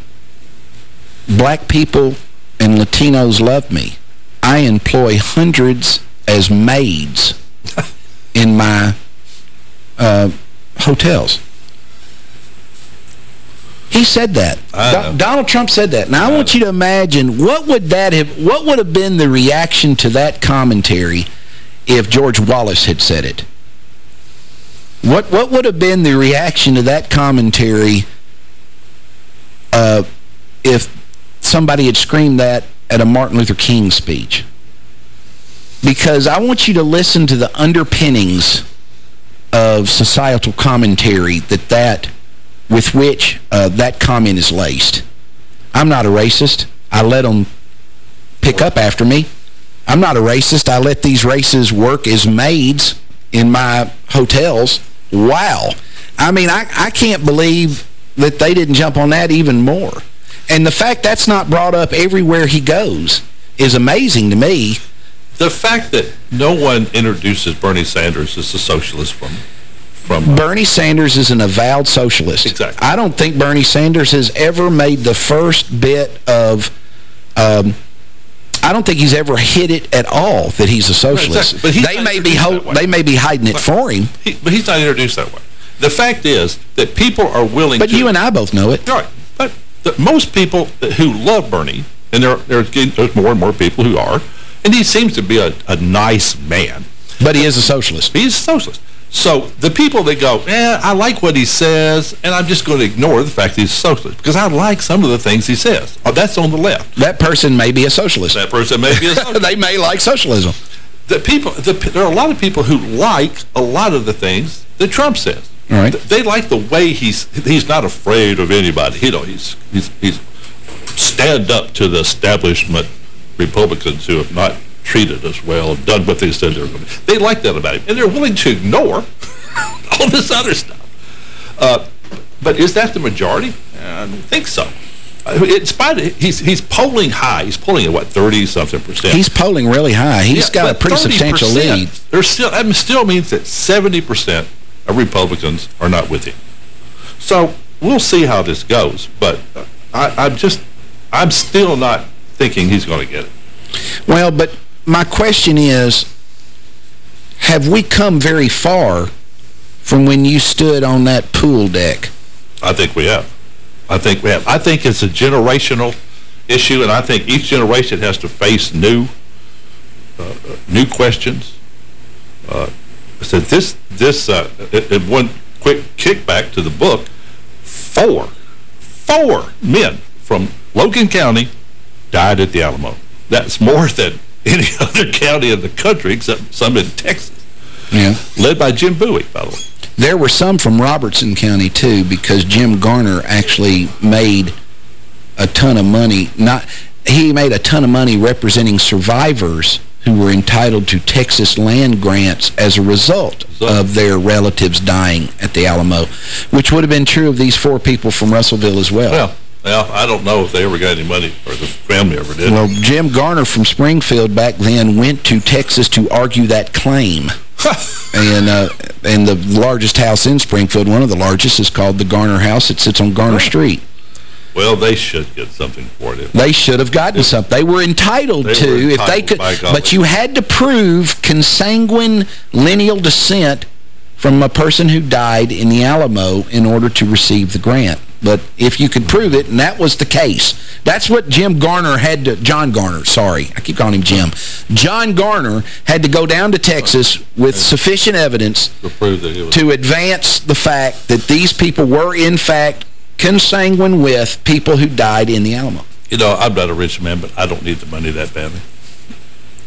Black people and Latinos love me. I employ hundreds as maids in my uh, hotels. He said that. Do Donald Trump said that. Now, I, I want you to imagine what would that have, what would have been the reaction to that commentary if George Wallace had said it? What what would have been the reaction to that commentary uh, if somebody had screamed that at a Martin Luther King speech. Because I want you to listen to the underpinnings of societal commentary that that with which uh, that comment is laced. I'm not a racist. I let them pick up after me. I'm not a racist. I let these races work as maids in my hotels. Wow. I mean, I, I can't believe that they didn't jump on that even more. And the fact that's not brought up everywhere he goes is amazing to me. The fact that no one introduces Bernie Sanders as a socialist from... from uh, Bernie Sanders is an avowed socialist. Exactly. I don't think Bernie Sanders has ever made the first bit of... Um, I don't think he's ever hit it at all that he's a socialist. exactly. But they may be introduced that way. they may be hiding it for him. He, but he's not introduced that way. The fact is that people are willing But to... you and I both know it. Right. But most people who love Bernie, and there, there's, there's more and more people who are, and he seems to be a, a nice man. But he is a socialist. He's a socialist. So the people that go, eh, I like what he says, and I'm just going to ignore the fact he's a socialist, because I like some of the things he says. Oh, that's on the left. That person may be a socialist. That person may be a socialist. they may like socialism. The people, the, there are a lot of people who like a lot of the things that Trump says. All right. They like the way he's he's not afraid of anybody. You know, he's he's he's stand up to the establishment Republicans who have not treated us well, done what they said they were going to. They like that about him, and they're willing to ignore all this other stuff. Uh, but is that the majority? I don't think so. In spite of, he's he's polling high. He's polling at what 30 something percent. He's polling really high. He's Yeah, got a pretty substantial lead. There's still that still means that 70 percent Republicans are not with him. So we'll see how this goes. But I, I'm just I'm still not thinking he's going to get it. Well, but my question is, have we come very far from when you stood on that pool deck? I think we have. I think we have. I think it's a generational issue, and I think each generation has to face new, uh, uh, new questions. Uh, so this, this, uh, in one quick kickback to the book, four, four men from Logan County died at the Alamo. That's more than any other county in the country, except some in Texas. Yeah. Led by Jim Bowie, by the way. There were some from Robertson County, too, because Jim Garner actually made a ton of money. Not He made a ton of money representing survivors who were entitled to Texas land grants as a result of their relatives dying at the Alamo, which would have been true of these four people from Russellville as well. Well, well, I don't know if they ever got any money, or the family ever did. Well, Jim Garner from Springfield back then went to Texas to argue that claim. and uh, and the largest house in Springfield, one of the largest, is called the Garner House. It sits on Garner Street. Well, they should get something for it. They should have gotten something. They were entitled They to were if they could. But you had to prove consanguine lineal descent from a person who died in the Alamo in order to receive the grant. But if you could prove it, and that was the case, that's what Jim Garner had to, John Garner, sorry, I keep calling him Jim. John Garner had to go down to Texas with sufficient evidence To prove that he was... to advance the fact that these people were, in fact, consanguine with people who died in the Alamo. You know, I'm not a rich man, but I don't need the money that badly.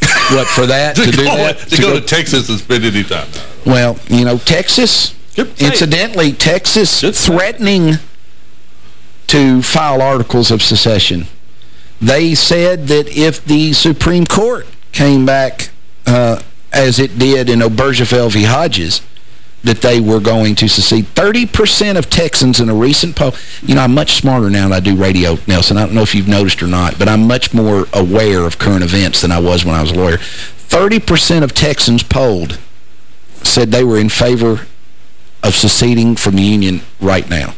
What, for that? to, to, do go, that? to, go, to Texas and spend any time. Well, you know, Texas, incidentally, Texas threatening to file articles of secession. They said that if the Supreme Court came back uh, as it did in Obergefell v. Hodges, that they were going to secede. 30% of Texans in a recent poll, you know, I'm much smarter now than I do radio, Nelson. I don't know if you've noticed or not, but I'm much more aware of current events than I was when I was a lawyer. 30% of Texans polled said they were in favor of seceding from the Union right now.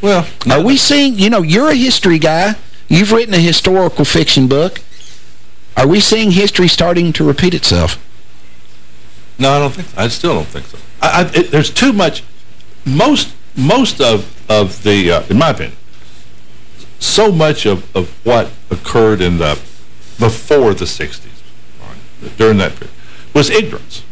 Well, are we seeing, you know, you're a history guy. You've written a historical fiction book. Are we seeing history starting to repeat itself? No, I don't think so. I still don't think so. I, I, it, there's too much. Most most of, of the, uh, in my opinion, so much of, of what occurred in the, before the 60s, all right, during that period, was ignorance.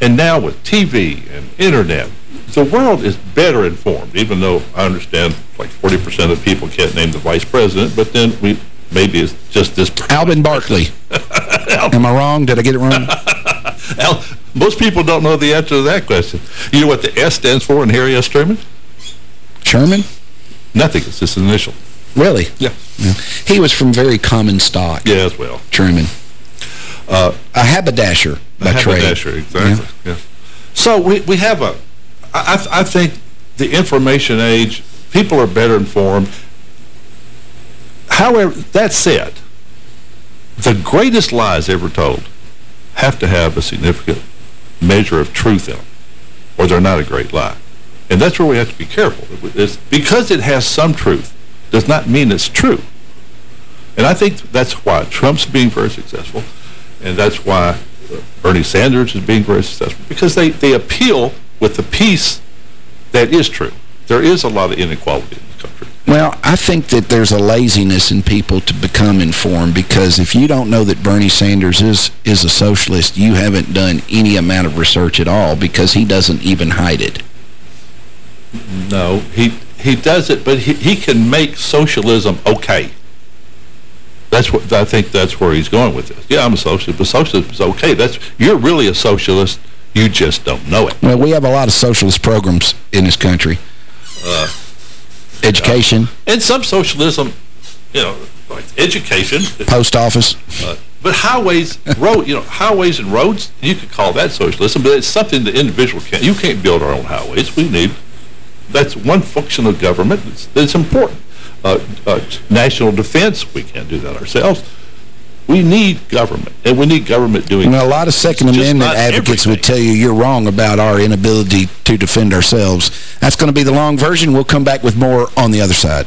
And now with TV and Internet, the world is better informed, even though I understand like 40% of people can't name the vice president, but then we maybe it's just this. Alben Barkley. Am I wrong? Did I get it wrong? Al, most people don't know the answer to that question. You know what the S stands for in Harry S. Truman? Sherman? Nothing. It's just an initial. Really? Yeah. yeah. He was from very common stock. Yeah, as well. Truman. Uh, a haberdasher by a trade. haberdasher, exactly. Yeah. yeah. So we, we have a, I, I think the information age, people are better informed. However, that said, the greatest lies ever told have to have a significant measure of truth in them, or they're not a great lie. And that's where we have to be careful. It's because it has some truth does not mean it's true. And I think that's why Trump's being very successful, and that's why uh, Bernie Sanders is being very successful, because they, they appeal with the piece that is true. There is a lot of inequality. Well, I think that there's a laziness in people to become informed because if you don't know that Bernie Sanders is is a socialist, you haven't done any amount of research at all because he doesn't even hide it. No, he he does it, but he, he can make socialism okay. That's what I think that's where he's going with this. Yeah, I'm a socialist, but socialism is okay. That's You're really a socialist. You just don't know it. Well, we have a lot of socialist programs in this country. Uh, education. Uh, and some socialism, you know, like education. Post office. Uh, but highways, road, you know, highways and roads, you could call that socialism, but it's something the individual can't. You can't build our own highways. We need that's one function of government that's, that's important. Uh, uh, national defense, we can't do that ourselves. We need government, and we need government doing... Well, a lot of Second Amendment advocates everything. would tell you you're wrong about our inability to defend ourselves. That's going to be the long version. We'll come back with more on the other side.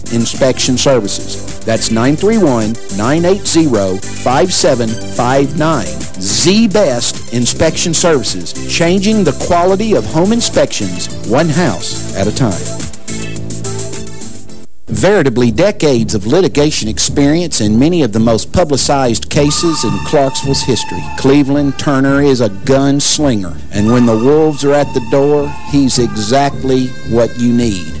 Inspection Services. That's 931-980-5759. Z-Best Inspection Services, changing the quality of home inspections one house at a time. Veritably decades of litigation experience in many of the most publicized cases in Clarksville's history. Cleveland Turner is a gunslinger, and when the wolves are at the door, he's exactly what you need.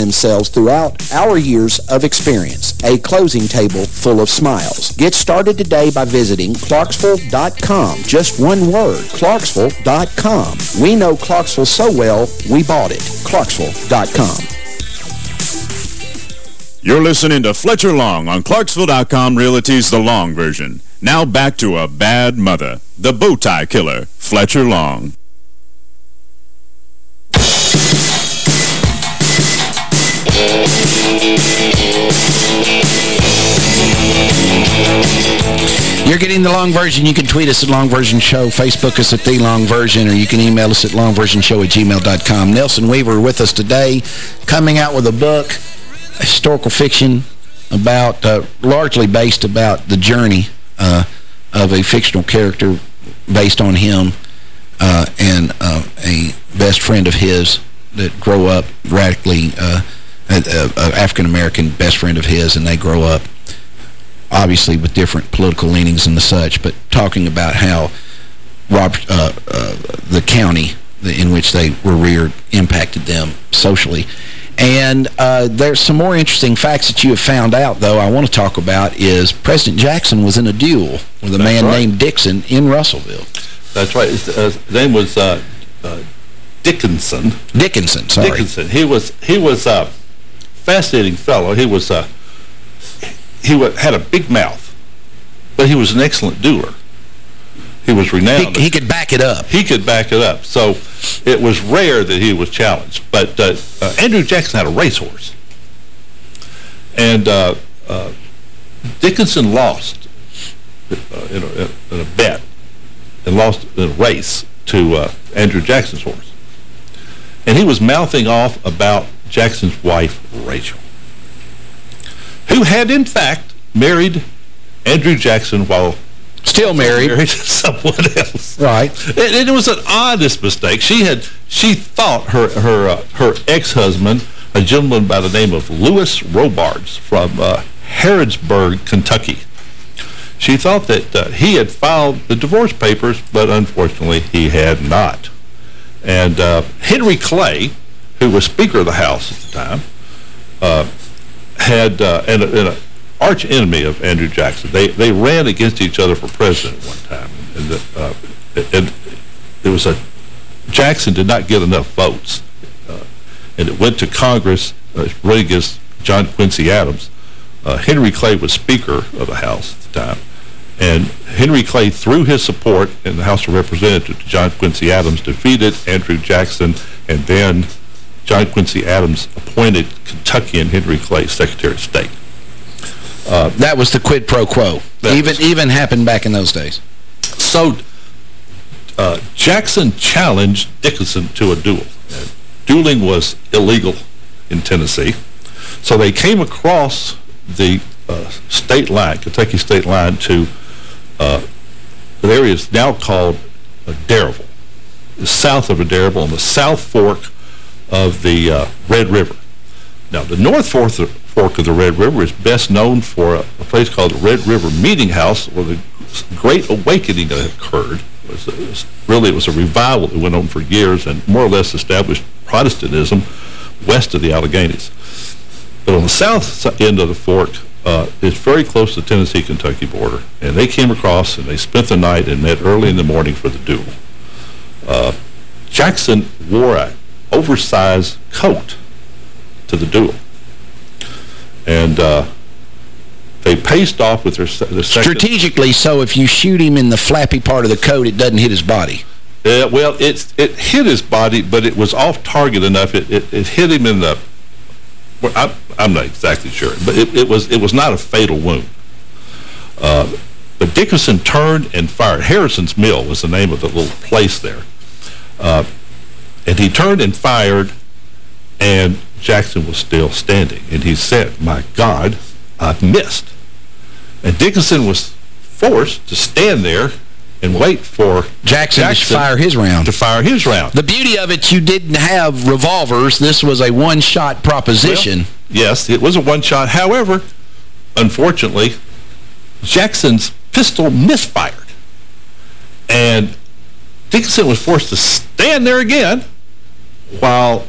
themselves throughout our years of experience. A closing table full of smiles. Get started today by visiting Clarksville.com. Just one word, Clarksville.com. We know Clarksville so well, we bought it. Clarksville.com. You're listening to Fletcher Long on Clarksville.com Realty's The Long Version. Now back to a bad mother, the bow tie killer, Fletcher Long. You're getting the long version. You can tweet us at Long Version Show, Facebook us at The Long Version, or you can email us at longversionshow at gmail.com. Nelson Weaver with us today, coming out with a book historical fiction about, uh, largely based about the journey uh, of a fictional character based on him uh, and uh, a best friend of his that grow up radically, uh, African-American best friend of his, and they grow up obviously with different political leanings and the such, but talking about how Robert, uh, uh, the county in which they were reared impacted them socially. And uh, there's some more interesting facts that you have found out, though, I want to talk about is President Jackson was in a duel with a That's man right. named Dixon in Russellville. That's right. His, uh, his name was uh, uh, Dickinson. Dickinson, sorry. Dickinson. He was he was a fascinating fellow. He was a he had a big mouth, but he was an excellent doer. He was renowned. He, he, could back it up. He could back it up. So it was rare that he was challenged. But uh, uh, Andrew Jackson had a racehorse. And uh, uh Dickinson lost uh, in a, in, a, bet and lost in a race to uh, Andrew Jackson's horse. And he was mouthing off about Jackson's wife, Rachel, who had, in fact, married Andrew Jackson while Still married. Married to someone else. Right. And, it was an honest mistake. She had, she thought her, her, uh, her ex-husband, a gentleman by the name of Lewis Robards from uh, Harrodsburg, Kentucky. She thought that uh, he had filed the divorce papers, but unfortunately he had not. And uh, Henry Clay, who was Speaker of the House at the time, uh, had, uh, and, and a, arch enemy of Andrew Jackson. They they ran against each other for president one time, and, the, uh, and it was a Jackson did not get enough votes, uh, and it went to Congress uh, running against John Quincy Adams. Uh, Henry Clay was Speaker of the House at the time, and Henry Clay, through his support in the House of Representatives to John Quincy Adams, defeated Andrew Jackson, and then John Quincy Adams appointed Kentuckian Henry Clay Secretary of State. Uh, that was the quid pro quo. Even even happened back in those days. So uh, Jackson challenged Dickinson to a duel. Dueling was illegal in Tennessee. So they came across the uh, state line, Kentucky state line, to uh, the area is now called Adairville, south of Adairville, on the south fork of the uh, Red River. Now, the North Fork of the Red River is best known for a, a place called the Red River Meeting House, where the Great Awakening occurred. It was, it was, really, it was a revival that went on for years and more or less established Protestantism west of the Alleghenies. But on the south end of the fork, uh, it's very close to the Tennessee-Kentucky border. And they came across and they spent the night and met early in the morning for the duel. Uh, Jackson an oversized coat to the duel. And uh, they paced off with their, their Strategically, so if you shoot him in the flappy part of the coat, it doesn't hit his body. Uh, well, it it hit his body, but it was off target enough. It it, it hit him in the. Well, I'm, I'm not exactly sure, but it, it was it was not a fatal wound. Uh, but Dickinson turned and fired. Harrison's Mill was the name of the little place there. Uh, and he turned and fired, and Jackson was still standing. And he said, my God, I've missed. And Dickinson was forced to stand there and wait for Jackson, Jackson, to fire his round. To fire his round. The beauty of it, you didn't have revolvers. This was a one-shot proposition. Well, yes, it was a one-shot. However, unfortunately, Jackson's pistol misfired. And Dickinson was forced to stand there again while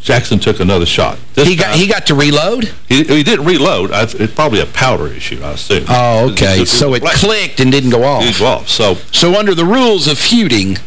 Jackson took another shot. This he got he got to reload? He, he didn't reload. I, it's probably a powder issue, I assume. Oh, okay. so it clicked and didn't go off. Didn't go off. So, so under the rules of feuding,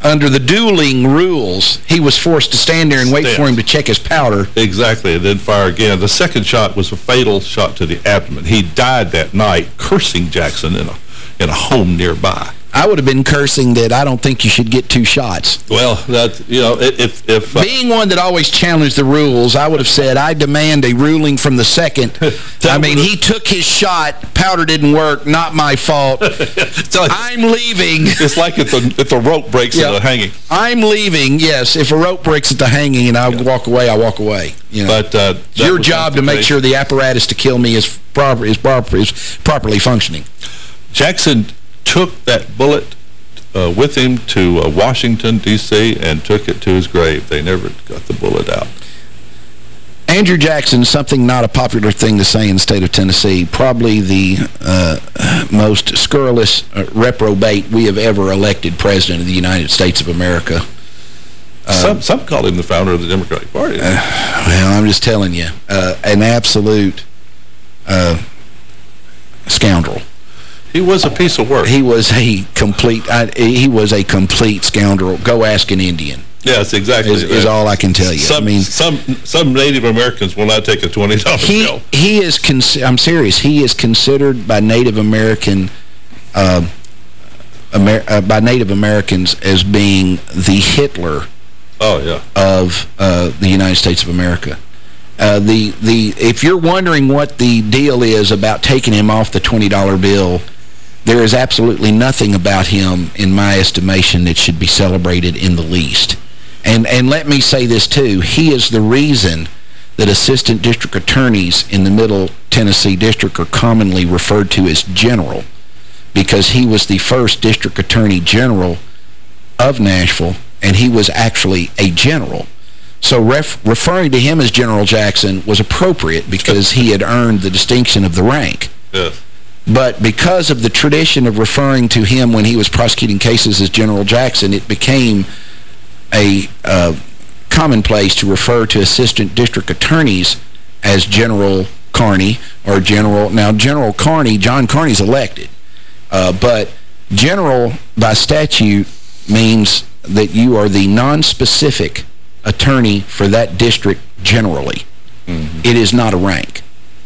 under the dueling rules, he was forced to stand there and wait stand. for him to check his powder. Exactly, and then fire again. The second shot was a fatal shot to the abdomen. He died that night cursing Jackson in a, in a home nearby. I would have been cursing that I don't think you should get two shots. Well, that you know, if... if uh, Being one that always challenged the rules, I would have said, I demand a ruling from the second. I mean, he took his shot, powder didn't work, not my fault. like, I'm leaving. It's like if the, if the rope breaks yeah. at the hanging. I'm leaving, yes. If a rope breaks at the hanging and I yeah. walk away, I walk away. You know? But uh, Your job to make sure the apparatus to kill me is, proper, is, proper, is properly functioning. Jackson took that bullet uh, with him to uh, Washington, D.C., and took it to his grave. They never got the bullet out. Andrew Jackson, something not a popular thing to say in the state of Tennessee, probably the uh, most scurrilous uh, reprobate we have ever elected president of the United States of America. some, some call him the founder of the Democratic Party. Uh, well, I'm just telling you, uh, an absolute scoundrel. He was a piece of work. He was a complete he was a complete scoundrel. Go ask an Indian. Yes, exactly. Is, is, all I can tell you. Some, I mean, some some Native Americans will not take a twenty dollar bill. He is. I'm serious. He is considered by Native American, uh, Amer uh, by Native Americans as being the Hitler. Oh yeah. Of uh, the United States of America. Uh, the the if you're wondering what the deal is about taking him off the $20 bill, there is absolutely nothing about him, in my estimation, that should be celebrated in the least. And, and let me say this, too. He is the reason that assistant district attorneys in the Middle Tennessee District are commonly referred to as general because he was the first district attorney general of Nashville, and he was actually a general. So ref referring to him as General Jackson was appropriate because he had earned the distinction of the rank. But because of the tradition of referring to him when he was prosecuting cases as General Jackson, it became a uh, commonplace to refer to assistant district attorneys as General Carney or General... Now, General Carney, John Carney's elected. Uh, but general, by statute, means that you are the non-specific attorney for that district generally. Mm -hmm. It is not a rank.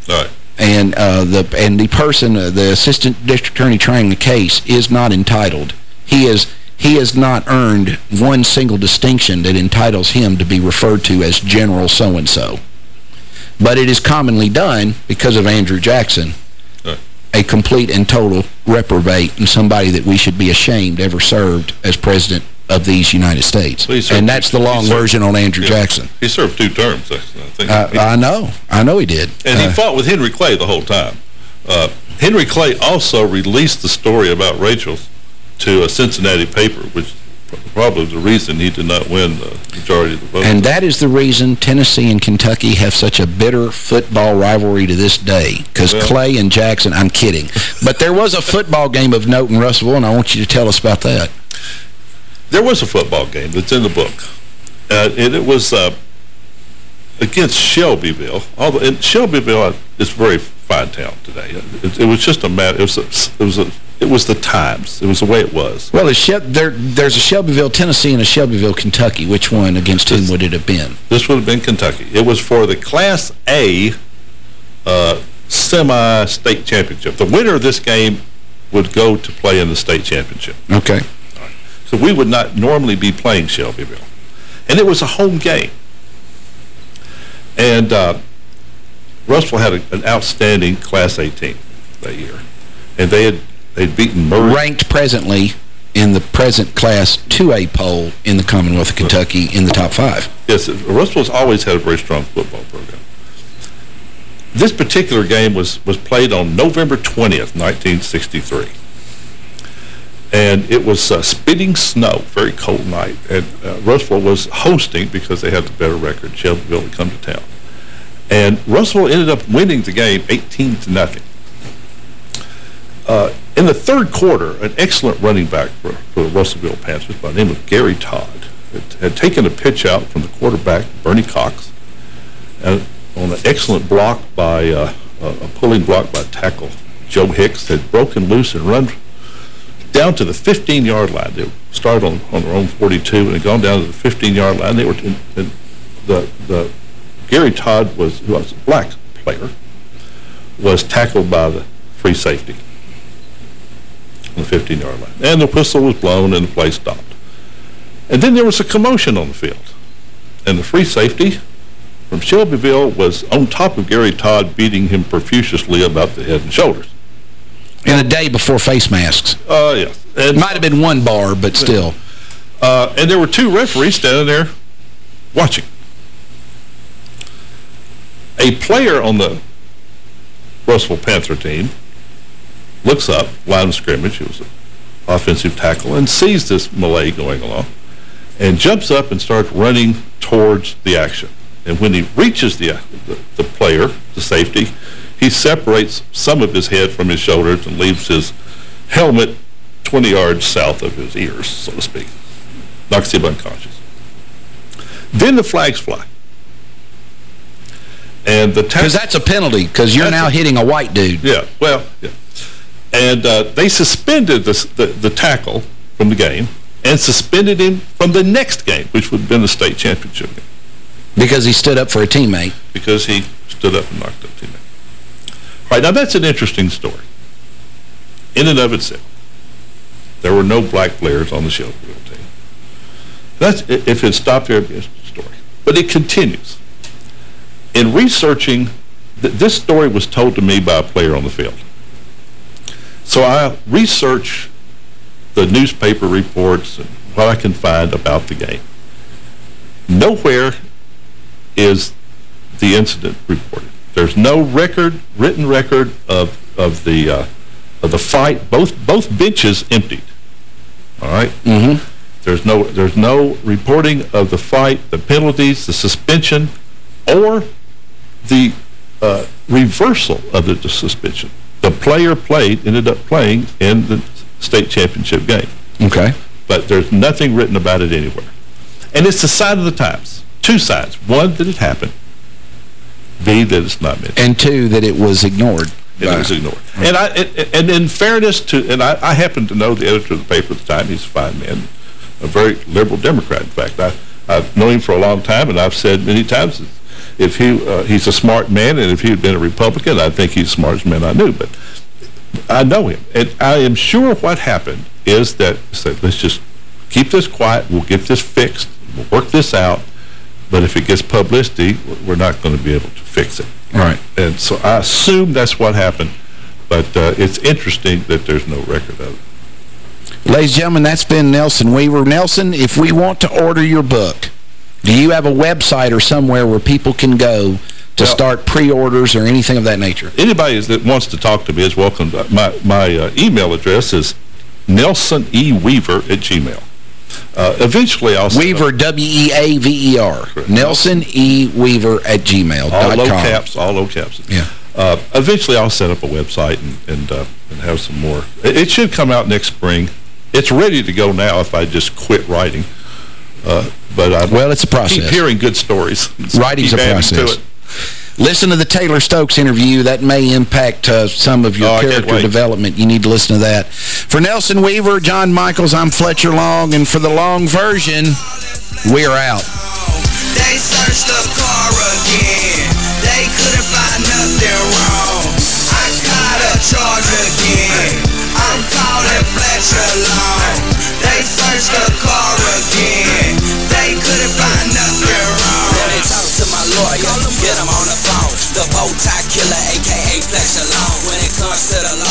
All right and uh, the and the person, uh, the assistant district attorney trying the case, is not entitled. He is he has not earned one single distinction that entitles him to be referred to as General so-and-so. But it is commonly done because of Andrew Jackson, a complete and total reprobate and somebody that we should be ashamed ever served as president of these United States. Well, and that's the long served, version on Andrew yeah, Jackson. He served two terms, I think. Uh, I know. I know he did. And uh, he fought with Henry Clay the whole time. Uh, Henry Clay also released the story about Rachel to a Cincinnati paper, which probably was the reason he did not win the majority of the vote. And that is the reason Tennessee and Kentucky have such a bitter football rivalry to this day. Because well, Clay and Jackson, I'm kidding. but there was a football game of note in Russellville, and I want you to tell us about that. There was a football game that's in the book. Uh, and it was uh, against Shelbyville. Although and Shelbyville is a very fine town today. It, it was just a matter. It was a, it was a, it was the times. It was the way it was. Well, there, there's a Shelbyville, Tennessee, and a Shelbyville, Kentucky. Which one against this, whom would it have been? This would have been Kentucky. It was for the Class A uh, semi-state championship. The winner of this game would go to play in the state championship. Okay. So we would not normally be playing Shelbyville. And it was a home game. And uh, Russell had a, an outstanding Class A team that year. And they had they'd beaten Murray. Ranked presently in the present Class 2A poll in the Commonwealth of Kentucky in the top five. Yes, Russell's always had a very strong football program. This particular game was, was played on November 20th, 1963 and it was uh, spitting snow, very cold night. And uh, Russell was hosting because they had the better record. Shelbyville had come to town. And Russell ended up winning the game 18 to nothing. Uh, in the third quarter, an excellent running back for, for the Russellville Panthers by the name of Gary Todd had, had taken a pitch out from the quarterback, Bernie Cox, and on an excellent block by uh, a pulling block by tackle, Joe Hicks, had broken loose and run down to the 15-yard line. They started on, on their own 42 and had gone down to the 15-yard line. They were the the Gary Todd was who was a black player was tackled by the free safety. on the 15-yard line. And the whistle was blown and the play stopped. And then there was a commotion on the field. And the free safety from Shelbyville was on top of Gary Todd, beating him profusely about the head and shoulders. In a day before face masks. Uh, yeah. It Might have been one bar, but still. Uh, and there were two referees standing there watching. A player on the Russell Panther team looks up, line of scrimmage, it was an offensive tackle, and sees this melee going along, and jumps up and starts running towards the action. And when he reaches the, the, the player, the safety, he separates some of his head from his shoulders and leaves his helmet 20 yards south of his ears, so to speak. Knocks him unconscious. Then the flags fly. And the Because that's a penalty, because you're now a, hitting a white dude. Yeah, well, yeah. And uh, they suspended the, the, the tackle from the game and suspended him from the next game, which would have been the state championship game. Because he stood up for a teammate. Because he stood up and knocked up a teammate. Right, now that's an interesting story. In and of itself. There were no black players on the Shelbyville team. That's, if it stopped there, it'd be a story. But it continues. In researching, th this story was told to me by a player on the field. So I research the newspaper reports and what I can find about the game. Nowhere is the incident reported. There's no record, written record of of the uh, of the fight. Both both benches emptied. All right. Mm-hmm. There's no there's no reporting of the fight, the penalties, the suspension, or the uh, reversal of the, the suspension. The player played ended up playing in the state championship game. Okay. But there's nothing written about it anywhere. And it's the side of the times. Two sides. One, that it happened. B, that it's not mentioned. And two, that it was ignored. It was ignored. Right. And I and in fairness to, and I, I happen to know the editor of the paper at the time. He's a fine man, a very liberal Democrat. In fact, I, I've known him for a long time, and I've said many times if he uh, he's a smart man, and if he had been a Republican, I think he's the smartest man I knew. But I know him, and I am sure what happened is that said, let's just keep this quiet. We'll get this fixed. We'll work this out. But if it gets publicity, we're not going to be able to fix it. Right. And so I assume that's what happened. But uh, it's interesting that there's no record of it. Ladies and gentlemen, that's been Nelson Weaver. Nelson, if we want to order your book, do you have a website or somewhere where people can go to well, start pre-orders or anything of that nature? Anybody that wants to talk to me is welcome. My, my uh, email address is Nelson E. At Gmail. Uh, eventually, I'll... Weaver, W-E-A-V-E-R. Nelson E. Weaver at gmail.com. All low caps, all low caps. Yeah. Uh, eventually, I'll set up a website and and, uh, and have some more. It, it, should come out next spring. It's ready to go now if I just quit writing. Uh, but I well, it's a process. keep hearing good stories. Writing's a process. Listen to the Taylor Stokes interview. That may impact uh, some of your oh, character development. You need to listen to that. For Nelson Weaver, John Michaels, I'm Fletcher Long. And for the long version, we're out. They searched the car again. They couldn't find nothing wrong. I got a charge again. I'm calling Fletcher Long. They searched the car again. They couldn't find nothing wrong. Let me talk to my lawyer. Get him on. The bow tie killer, a.k.a. Fletcher Long. When it comes to the law,